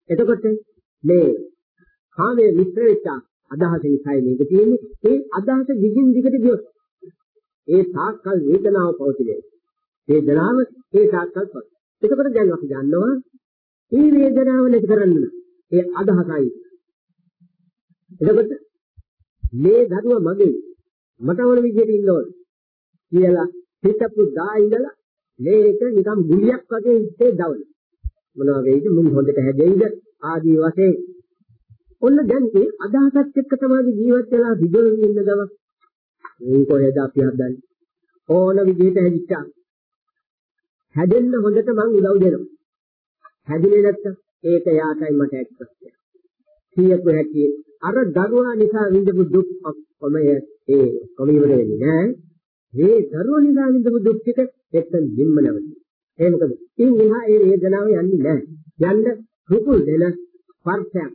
එතකොට මේ කාමයේ මිශ්‍ර වෙච්ච අදහස නිසායි මේක තියෙන්නේ. ඒ අදහස දිගින් දිගට ගියොත් ඒ තාක්කල් වේදනාව පවතින්නේ. වේදනාව ඒ තාක්කල් පවතින. එතකොට දැන් අපි දන්නවා මේ වේදනාව නැති කරන්න ඒ අදහසයි. එතකොට මේ දරුවා මගේ මට ඕන විදිහට ඉන්න ඕන කියලා හිතපු දා ඉඳලා මේක නිකම් ගුලියක් වගේ ඉස්සේ දවන. මොනවා වෙයිද මුන් හොඳට හැදෙයිද ආදී වශයෙන් ඔන්න දැන් මේ අදහසත් එක්ක තමයි ජීවත් වෙලා විදෙමින් ඉන්න ගම. මේ කොහෙද අපි හදන්නේ? ඕන විදිහට හැදිච්චා. හැදෙන්න හොඳට මං උදව් දෙනවා. හැදිනේ නැත්තම් ඒක යාටයි මට ඇත්තක්. කීයක හැටි අර දරුවා නිසා විඳපු දුක් ඔක්කොම ඒ කොමිවර වෙන්නේ නෑ. මේ දරුවා නිසා විඳපු දුක් ටික එතන නිම්ම නැවති. ඒ මොකද? ඉන් එහා ඒ වේදනාව යන්නේ නෑ. යන්න රුකුල් දෙන ස්පර්ශයක්.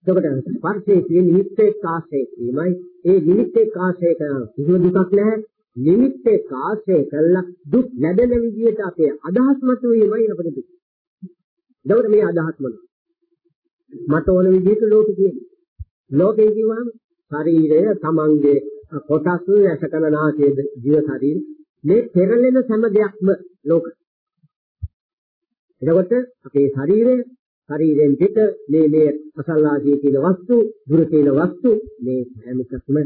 එතකොට ස්පර්ශයේ තියෙන නිමිත්තේ කාශය කියමයි ඒ නිමිත්තේ කාශය කරන කිසිම දුකක් නැහැ. නිමිත්තේ කාශය කළා දුක් ලැබෙන විදිහට අපේ අදහස් මතුවීමයි අපිට දුක්. එතකොට මේ අදහස් මොනවද? මට ඕන විදිහට ලෝකෙ කියන්නේ. ලෝකේ කිව්වම ශරීරය තමන්ගේ කොටස් ඇසකනාසයේ ජීව ශරීර මේ පෙරලෙන හැම දෙයක්ම ලෝක. එතකොට අපේ ශරීරය ශරීරයෙන් පිට මේ මේ අසල්ලාදී කියන වස්තු, දුර කියන වස්තු මේ හැම එකක්ම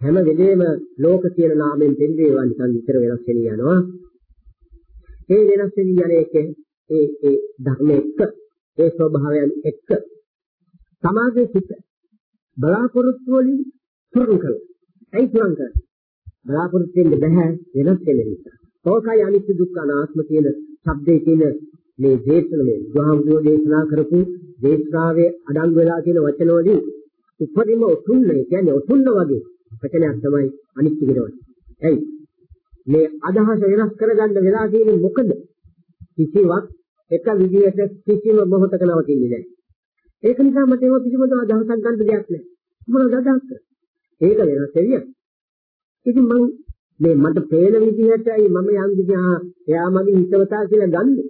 හැම වෙලේම ලෝක කියන නාමයෙන් දෙන්නේවා නිකන් විතර වෙනස් වෙන යනවා. ඒ වෙනස් වෙන යන එක ඒ ඒ ධර්ම එක්ක ඒ ස්වභාවයන් එක්ක සමාජයේ සිට බලාපොරොත්තු වලින් තුරු කළ. ඇයි තුරන් කරන්නේ? බලාපොරොත්තු වෙන්න බෑ වෙනස් වෙන නිසා. ඕකයි අනිත්‍ය දුක්ඛ අනාත්ම කියන શબ્දේ කියන මේ දේශනාවේ බුදුහාමුදුරුවෝ දේශනා කරපු දේශනාවේ අඩංගු වෙලා තියෙන වචන වලින් උපරිම උතුම්නේ කියන්නේ උතුම්න වගේ වචනයක් තමයි අනිත්‍ය කියනවා. ඇයි? මේ අදහස වෙනස් කරගන්න වෙලා තියෙන්නේ මොකද? කිසිවක් එක විදිහට කිසිම මොහොතක නවතින්නේ නැහැ. ඒක නිසා මට ඒවා කිසිම අදහසක් ගන්න දෙයක් නැහැ. මොනවද අදහස? ඒක වෙනස් වෙවිය. ඉතින් මම මේ මට පේන විදිහටයි මම යම් දිහා එයා මගේ හිතවතා කියලා ගන්නෙ.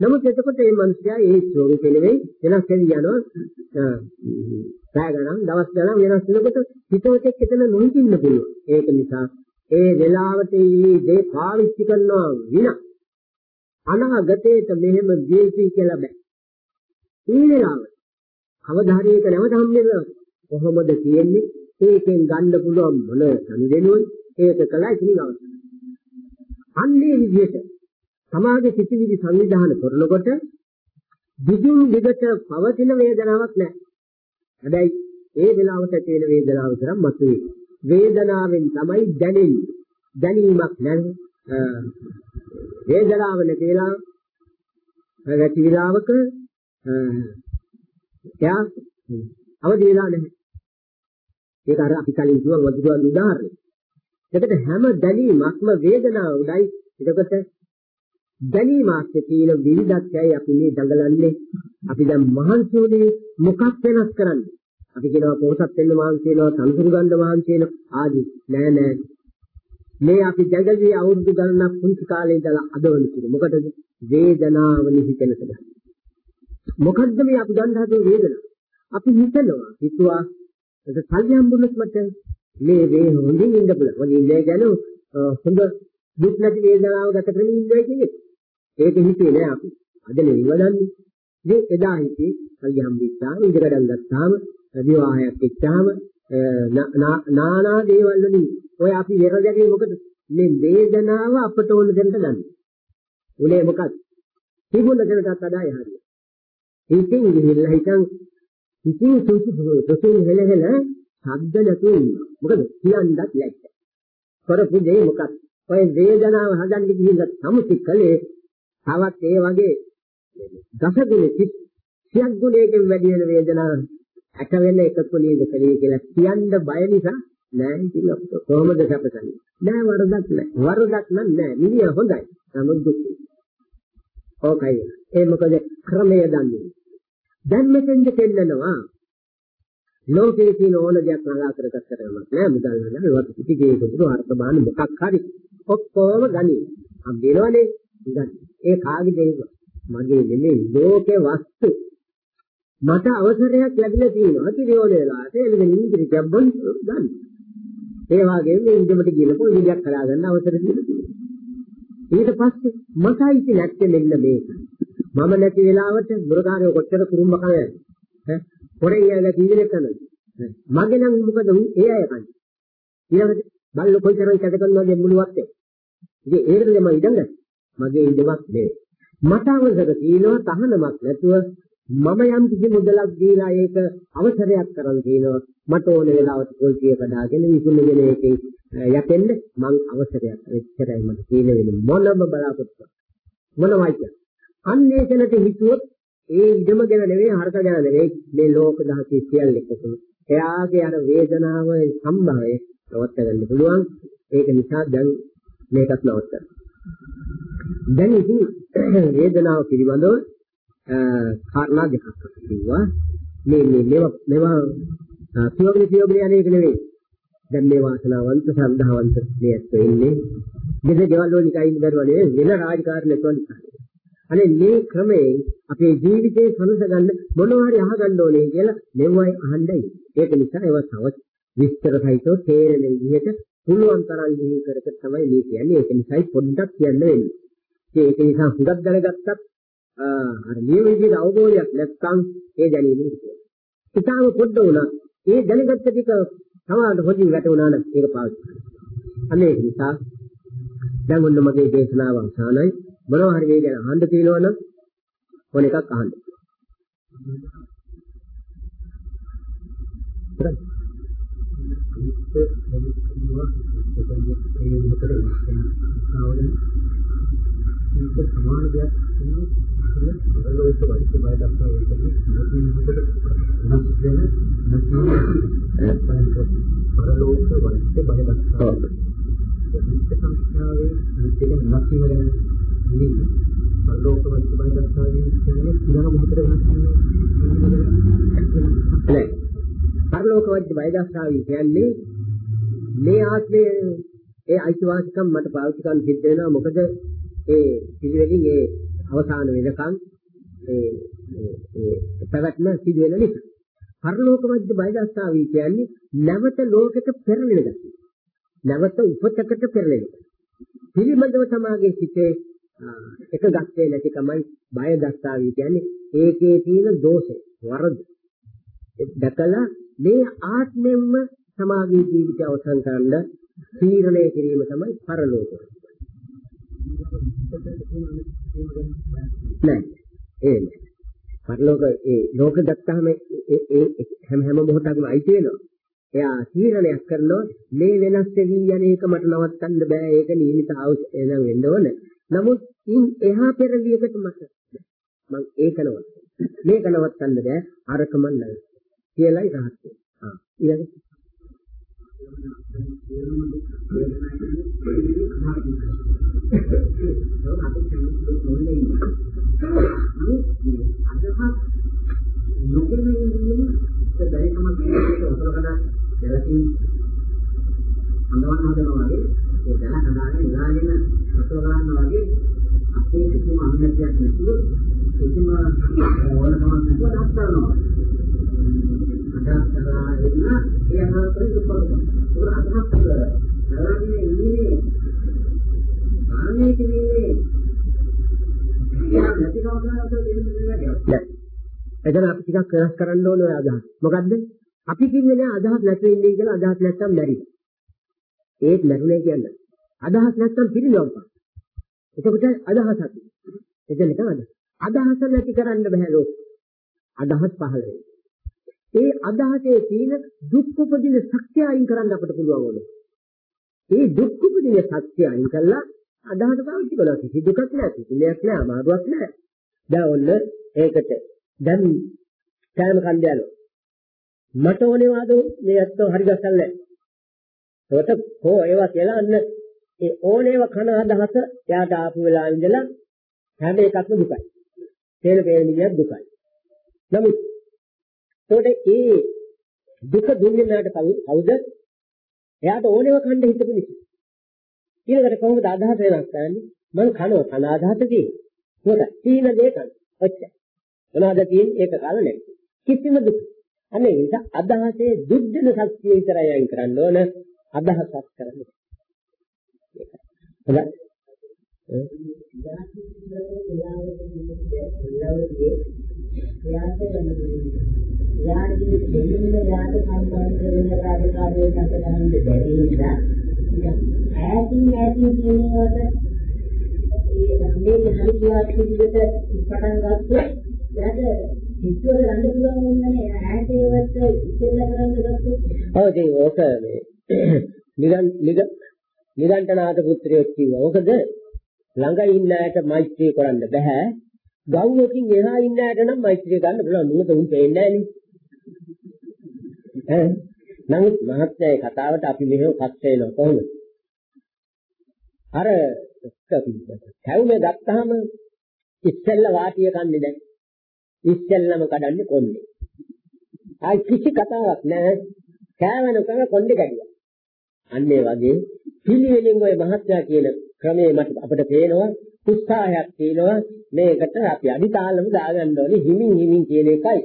නමුත් එතකොට මේ මිනිස්යා ඒ ස්වරූපෙ නෙවෙයි වෙනස් වෙවි යනවා. පැය ගණන් දවස් ගණන් වෙනස් වෙනකොට හිතවතෙක් එතන නොහිටින්න පුළුවන්. ඒක නිසා ඒ වෙලාවට මේ දේ පාවිච්චි කරනවා විනා අනාගතේට මෙහෙම ජීවිතය කියලා බෑ. මේ වෙලාවට කවදා හරි ඒක නැවත හම්බෙන්න කොහොමද තියෙන්නේ? ඒකෙන් ගන්න පුළුවන් මොන සම්දෙනුවද? ඒක කළා ඉතින් අවසන්. අන්නේ විදිහට සමාජ සිතිවිලි සංවිධානය කරනකොට දිගින් දිගට පවතින වේදනාවක් නැහැ. හැබැයි ඒ වෙලාවට තියෙන වේදනාව තරම් මතුවේ. වේදනාවෙන් තමයි දැනෙන්නේ. දැනීමක් නැහැ. වේදනාව නැතිලා වැඩි විලාවක එයා අවදි වෙලා නැහැ. ඒක අර අපි කලින් කිව්ව වදුරුවන් උදාහරණය. එතකොට හැම දැනීමක්ම වේදනාව උඩයි. එතකොට දැනීමක් තියෙන විවිධත්වයයි අපි මේ දඟලන්නේ. අපි දැන් මහන්සි වුණේ මොකක් වෙනස් කරන්නේ? අපි කියනවා පොහසත් වෙන්න මහන්සි වෙනවා, සංසුරු ගන්න මහන්සි වෙනවා ආදී. නෑ නෑ. මේ අපි ජගදී අවුරුදු ගණනක් පුංචි කාලේ ඉඳලා අද වෙනතුරු. මොකටද? වේදනාව නිහිතනස ගන්න. මොකද්ද මේ අපි ගන්න හදන වේදනාව? අපි හිතනවා හිතුවා ඒක කල්යම් බුනත් මට මේ වේ හොඳින් ඉන්න පුළුවන්. හොඳින් ඉන්නේ ගැන හොඳ දුක් නැති වේදනාව ගත කරමින් ඉන්නවා කියන්නේ. ඒක හිතේ නෑ අපි. අද නෙවෙයි වඩන්නේ. ඉතින් එදා හිතේ කල්යම් විස්තාර ඉඳගඩම් ගත්තාම විවාහයක් එක්තාම නානා දේවල් වලින් ඔය අපි වෙරදගේ මොකද මේ වේදනාව අපට ඕන දෙන්න ගන්න. උනේ මොකක්ද? තිබුණ දෙනටත් අදායි හරිය. ඉතින් ගිහිල්ලා හිටන් ඉතින් සුසු සුසුන් හෙල හෙල ශබ්ද නැතුව ඉන්නවා. මොකද කියන්නත් ලැජ්ජ. කරපු දේ මොකක්ද? ඔය වේදනාව හදන්න ගිහිල්ලා සමුති කලේ තවත් ඒ වගේ දසගුණ සියක් ගුණයකින් වැඩි වෙන වේදනාවක් ඇට වෙන එකතු නේද කලේ කියලා කියන්න බය නිසා නෑ ඉතින් අපිට කොහොමද සැපසන්නේ නෑ වරදක් නෑ වරදක් නෑ මිනිහා හොඳයි නමුත් දුක්ඛයි ඕකයි. ඒ මොකද ක්‍රමය දන්නේ. දැන් මෙතෙන්ද දෙන්නනවා ලෝකයේ තියෙන ඕන දෙයක් නලා කරගත්තට නෑ මුදල් නෑ ඒවත් පිටිගේ දුරු අර්ථ බාන මොකක් හරි ඔක්කොම ගනි. හම්බෙනවනේ ගන්න ඒ කාගේ දෙයක මගේ නෙමෙයි. ලෝකේ වස්තු. මට අවසරයක් ලැබිලා තියෙනවා. කිරියෝල වෙලාවට එළිගෙන ඉඳි ජම්බන් ගන්න. ඒ වගේම මේ ඉඳමට ගිහලා පොල් විදියක් කරා ගන්න අවසර දීලා තියෙනවා. ඊට පස්සේ මටයි ඉති නැත්තේ මෙන්න මේක. මම නැති වෙලාවට මුරකාරයෝ කොච්චර කුරුම්බ කනද? ඈ පොරේ යලා කීවිලේ කනද? මගේ නම් මොකද ඒ අය කන්නේ. ඊළඟට බල්ල කොච්චර ඉතද කරනවද මුළුවත් ඒ. ඉතින් ඒකද මම ඉඳන් මගේ ඉඳමක් නේ. මට අවසර තියෙනවා තහනමක් නැතුව මම යම් කිසි මුදලක් දීලා ඒක අවසරයක් කරන් තියෙනවා මට ඕන වෙලාවට පොල්තිය කඩාගෙන විසුණුගෙන ඒකේ යැපෙන්න මං අවසරයක් එච්චරයි මට තියෙන වෙන මොනම බලාපොරොත්තු මොනවයිද අන්නේ කෙනට හිතුවොත් ඒ ඉඩම ගැන නෙවෙයි හරක ගැන නෙවෙයි මේ ලෝක දහසේ සියල්ල එකතු එයාගේ අර වේදනාව සම්භවය නවත්ත ගන්න පුළුවන්. ඒක නිසා දැන් මේකත් නවත්තන්න. දැන් ඉතින් වේදනාව පිළිබඳව කාරණා දෙකක් අපි කිව්වා මේ මේ මේවා මේවා පියවගෙන පියවගෙන යන්නේ ඒක නෙවෙයි. දැන් මේ වාසනාවන්ත ශ්‍රද්ධාවන්ත මේත් වෙන්නේ. මෙද ගෙවල් වල නිකන් ඉන්න බැරුව නෙවෙයි වෙන රාජකාරී නැතුව නිකන්. අනේ මේ ක්‍රමයෙන් අපේ ජීවිතේ සනස ගන්න මොනවා හරි අහගන්න ඕනේ කියලා මෙවයි අහන්නයි ඒක නිසා ඒවා තව විස්තර සහිතව තේරෙන විදිහට පුළුවන් තරම් ලිහි කර කර තමයි මේ කියන්නේ. ඒක නිසායි පොඩ්ඩක් කියන්න වෙන්නේ. ඒක නිසා හුඟක් දැනගත්තත් අර මේ විදිහට අවබෝධයක් නැත්නම් ඒ දැනීම ඉතියි. ඉතාලම පොඩ්ඩ වුණා. ඒ දැනගත්ත ටික සමාජ හොදින් වැටුණා නම් ඒක පාවිච්චි කරනවා. අනේ ඒ නිසා දැන් ඔන්න මගේ දේශනාව අවසానයි. මොනවා හරි මේ ගැන අහන්න තියෙනවා නම් ඕන එකක් අහන්න. ඒක සමාන දෙයක් පරලෝක වෛද්‍ය බය දක්වා වෙන්නේ මොකද වෙනස් වෙන නැතිව පරලෝක වෛද්‍ය බය දක්වා නිත්‍ය සංස්කාරයේ නිත්‍ය නැති වෙන නිල පරලෝක වෛද්‍ය බය දක්වා කියන්නේ කිරණ මොකද වෙන්නේ පරලෝක වෛද්‍ය දක්වා කියන්නේ මේ ආත්මයේ ඒ අයිතිවාසිකම් මට පාවිච්චි කරන්න සිද්ධ වෙනවා. මොකද ඒ පිළිවෙලින් ඒ අවසාන වෙනකන් ඒ ඒ පැවැත්ම සිදු වෙන නිසා. පරලෝක මැද බයදස්සාවි කියන්නේ නැවත ලෝකෙට පෙරලෙන ගතිය. නැවත උපතකට පෙරලෙන. පිළිමදව සමාගයේ සිටේ එක ගත්තේ නැතිකමයි බයදස්සාවි කියන්නේ ඒකේ තියෙන දෝෂය වරද. දැකලා මේ ආත්මෙන්ම සමාගයේ ජීවිතය අවසන් කරන්න තීරණය කිරීම තමයි පරලෝකය. නෑ ඒ නෑ. පරලෝක ඒ ලෝක ගත්තාම ඒ ඒ හැම හැම මොහොතකම අයිති වෙනවා. එයා තීරණයක් කරනවා මේ වෙනස් වෙවි යන එක මට නවත්තන්න බෑ ඒක නියමිත අවශ්‍ය වෙන්න ඕන. නමුත් ඉන් එහා පෙරලියකට මට මම ඒක නවත්ත. මේක නවත්තන්න බෑ අරකම නෑ කියලායි රහත් වෙන්නේ. ආ ඊළඟට කිසිම අනුමැතියක් නැතුව කිසිම ඕනකමක් නැතුව දහස් කරනවා. අදහස් කරලා එන්න ඒ අනුමැතිය දුක්ඛ. ඒක අදහස් කරලාගෙන ඉන්නේ ආන්නේ කියන්නේ යා නැති කවදාවත් දෙන්නේ නැහැ. එතන අපි ටිකක් වෙනස් කරන්න ඕනේ ඔය අදහස්. මොකද්ද? අපි කියන්නේ නෑ අදහස් නැති වෙන්නේ කියලා අදහස් නැත්තම් මැරි. ඒත් මැරුණේ කියන්නේ. අදහස් නැත්තම් පිරිනවම්පා. එතකොට අදහසක්. එතන තමයි. අදහස නැති කරන්න බෑ ලෝක. අදහස් පහළ වෙනවා. ඒ අදහසේ තියෙන දුක් උපදින ශක්තිය අයින් කරන්න අපිට පුළුවන් වුණා. ඒ දුක් උපදින ශක්තිය අයින් කළා අදහස පාවිච්චි කළා කිසි දුකක් නැහැ කිසි දෙයක් නැහැ අමාරුවක් නැහැ. දැන් ඔන්න ඒකට දැන් කෑම කන්න යනවා. මට ඕනේ වාද මේ ඇත්තෝ හරි ගස්සල්ලා. ඒකට කෝ ඒවා කියලා අන්න ඒ ඕනේව කන අදහස එයාට ආපු වෙලාව ඉඳලා හැම එකක්ම දුකයි. තේන පේනියක් දුකයි. නමුත් ඒකට ඒ දුක දුන්නේ නැට කවුද? එයාට ඕනේව කන්න හිතපු නිසා. ඊළඟට කොහොමද අදහස වෙනස් කරන්නේ? මං කනවා කන අදහසදී. මොකද තීන දේ කන. ඔච්චර. මොනවද තියෙන්නේ? ඒක කාල නැහැ. කිසිම දුක. අනේ ඒක අදහසේ දුක්දෙන ශක්තිය විතරයි අයින් කරන්න ඕන. අදහසක් කරන්නේ. හොඳයි. යාදී දෙන්නේ යාද සම්බන්ධ වෙන කාර්යකාරී නැතනම් දෙන්නේ ඈතින් ඈතින් කියනකොට ඒ මේ හරි කියාක් විදිහට පටන් ගත්තොත් එයාට හිතුවල ගන්න පුළුවන් වෙන්නේ ඈතේවත් ඉස්සෙල්ලා කරන්න ගත්තොත් ඔව් ඉතින් ඕක මේ නිරන් නිරන්තනාත පුත්‍රයෙක් කිව්වා. මොකද ළඟ ඉන්න අයට මෛත්‍රී කරන්න බෑ. ගව්වකින් එහා ඉන්න අයට නම් මෛත්‍රී කරන්න පුළුවන්. මොකද උන් පේන්නේ නෑනේ. නමුත් මහත්යයි කතාවට අපි මෙහෙම පස් වෙනවා කොහොමද? අර කැවුමේ ගත්තාම ඉස්සෙල්ල වාටිය කන්නේ දැන්. ඉස්සෙල්ලම කඩන්නේ කොන්නේ. ආයි කිසි කතාවක් නෑ. කෑවනකම කොණ්ඩේ කැඩියා. අන්න ඒ වගේ පිළිවෙලින් ওই මහත්යා කියන ක්‍රමයේ මට අපිට පේනවා උත්සාහයක් තියෙනවා මේකට අපි අදිතාලම දාගන්න ඕනේ හිමින් හිමින් කියන එකයි.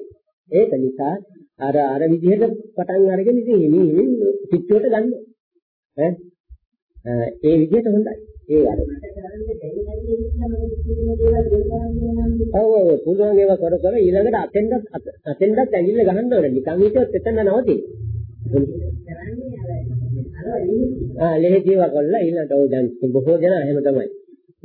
ඒක නිසා අර අර විදිහට පටන් අරගෙන ඉතින් හිමින් හිමින් පිටුවට ගන්න. ඈ ඒ විදිහට හොඳයි. ඒ අර ඔව් ඔව් පුළුවන් ඒවා කර කර ඊළඟට අතෙන්ද අතෙන්දත් ඇඟිල්ල ගහන්න ඕනේ. නිකන් හිටියොත් එතන නවතින. ආ ලේසිව කරලා ඊළඟට ඔය දැන් බොහෝ දෙනා එහෙම තමයි.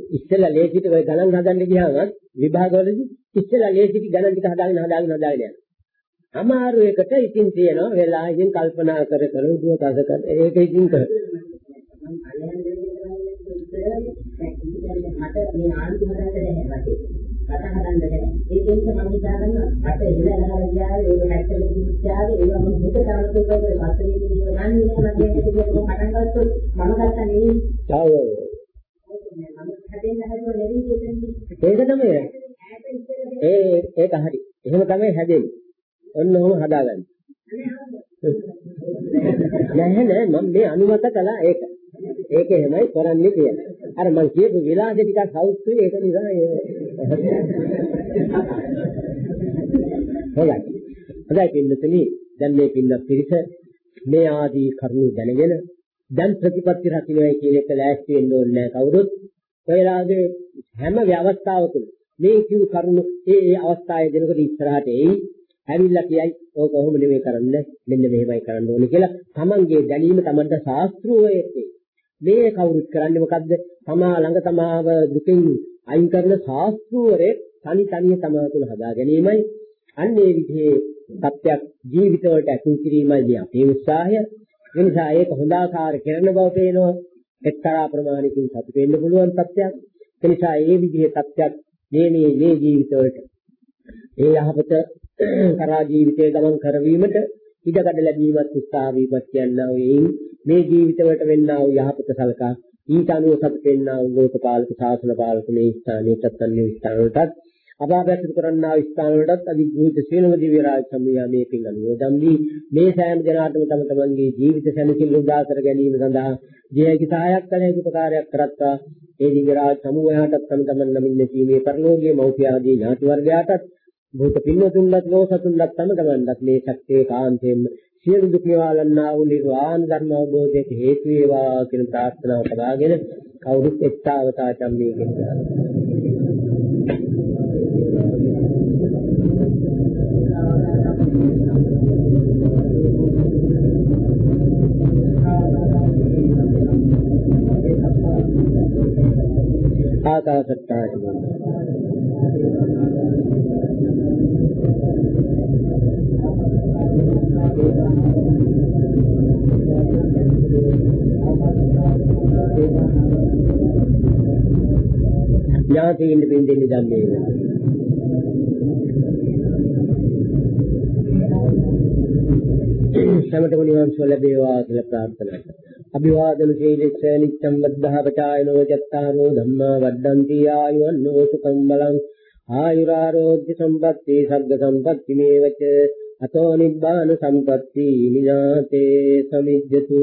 ඉස්සෙල්ලා ලේසිට ඔය ගණන් හදන්න ගියාම විභාගවලදී ඉස්සෙල්ලා ලේසිට ගණන් ටික හදාගෙන හදාගෙන හදාගෙන යනවා. අමාරු එකට ඉතින් තියෙනවා වෙලා ඉතින් කල්පනා කර කර උදුව කස කර ඒක ඉතින් කර. මට මේ ආන්ති හදන්න බැහැ රට හදන්න බැහැ. ඒකෙන් මම හිතාගන්නවා රට ඉලලා ගියා ඒක හැක්කල කිච්චාවේ ඒක මම හිත තරමට ඒක වස්තේ කියන ගන්නේ මම කියන්නේ ඒක පටන් ගත්තොත් මම ගත්තා නෙවෙයි. ඔව් ඔව්. මම හැදෙන්න හදුව නෙවෙයි එතනදී. ඒක තමයි. ඒ ඒක හරි. එහෙම තමයි හැදෙන්නේ. ඔන්න ඔහොම හදාගන්න. නැහැ නෑ මම මේ අනුමත කළා ඒක. ඒක එහෙමයි කරන්නේ කියලා. අර මං කියපු විලාසෙ ටිකක් සෞත්‍රි ඒක නිසා හොඳයි. හොඳයි පින්නතුනි දැන් මේ පින්න පිරිස මේ ආදී කරුණු දැනගෙන දැන් ප්‍රතිපත්ති රකින්නයි කියන එක ලෑස්ති වෙන්න ඕනේ නැහැ කවුරුත්. ඔයලාගේ හැම අවස්ථාවකම මේ කිව් කරුණු ඒ ඒ අවස්ථාවේ දෙනකොට ඉස්සරහට එයි. ඇවිල්ලා කියයි ඕක කොහොම නෙමෙයි කරන්නේ මෙන්න මෙහෙමයි කරන්න ඕනේ කියලා තමන්ගේ දැනීම තමන්ට ශාස්ත්‍රීය මේ කවුරුත් කරන්නේ මොකද්ද තමා ළඟ තමාව දුකින් අයින් කරන ශාස්ත්‍රූවරේ තනි තනිය තමා තුළ හදා ගැනීමයි අන්නේ විදිහේ සත්‍යයක් ජීවිතවලට ඇතුල් කිරීමයි අපේ උත්සාහය. ඒ නිසා ඒක හොඳ ආකාර කරන බව පේනවා. එක්තරා ප්‍රමාණිකින් සතුට වෙන්න පුළුවන් සත්‍යයක්. ඒ නිසා ඒ විදිහේ සත්‍යයක් මේ මේ මේ ජීවිතවලට ඒ යහපත කරා ජීවිතය ගමන් කරවීමට ඉඩකඩ ලැබීමත් උත්සාහ වීමත් කියනවා එයින් මේ ජීවිතවලට වෙන්නා වූ යහපත සලකා ඊට අනුව සතුට වෙන්නා වූ ලෝකපාලක ශාසන පාලක මේ ස්ථානයටත් අන්‍ය ස්ථානවලටත් අභාවැසුරු කරන්නා ස්ථාන වලටත් අධිග්‍රහිත සියලුම දිව්‍ය රාජ සම්මියා මේ පින් අනුමෝදන් වී මේ සෑම දිනාටම තම තමන්ගේ ජීවිත සැනසෙල්ල උදා කර ගැනීම සඳහා ජීවිත සහායක් කළ හැකි උපකාරයක් කරත්තා ඒ දිව්‍ය රාජ සමූහයාටත් තම තමන් නමින් නැසීමේ පරිලෝකීය මෞඛ්‍ය ආදී ඥාති වර්ගයාටත් භූත පින්නතුන්ලත් ලෝසතුන්ලත් තම තමන්ලත් මේ ශක්තිය කාන්තෙන් සියලු දුක් නිවාලන්නා වූ නිර්වාණ ධර්ම අවබෝධයට හේතු වේවා කියන ප්‍රාර්ථනාව කරගෙන කවුරුත් එක්තාවතා චම්මේ කියනවා ආකාශත්තාට ඥාතීන් දෙන්නේ ධම්මේ සමතම නිවන් සුව ලැබේවා කියලා ප්‍රාර්ථනා කරනවා. අභිවාදන සීලෙච්ච නිච්ඡම් වද්ධාපචායනෝ චත්තාරෝ ධම්මා වඩ්ඩಂತಿ ආයුවන්නෝ සුඛං බලං ආයුරාරෝග්‍ය සම්පatti සග්ග සම්පatti මේවච අතෝ නිබ්බාන සම්පatti විනාතේ සමිජ්ජතු.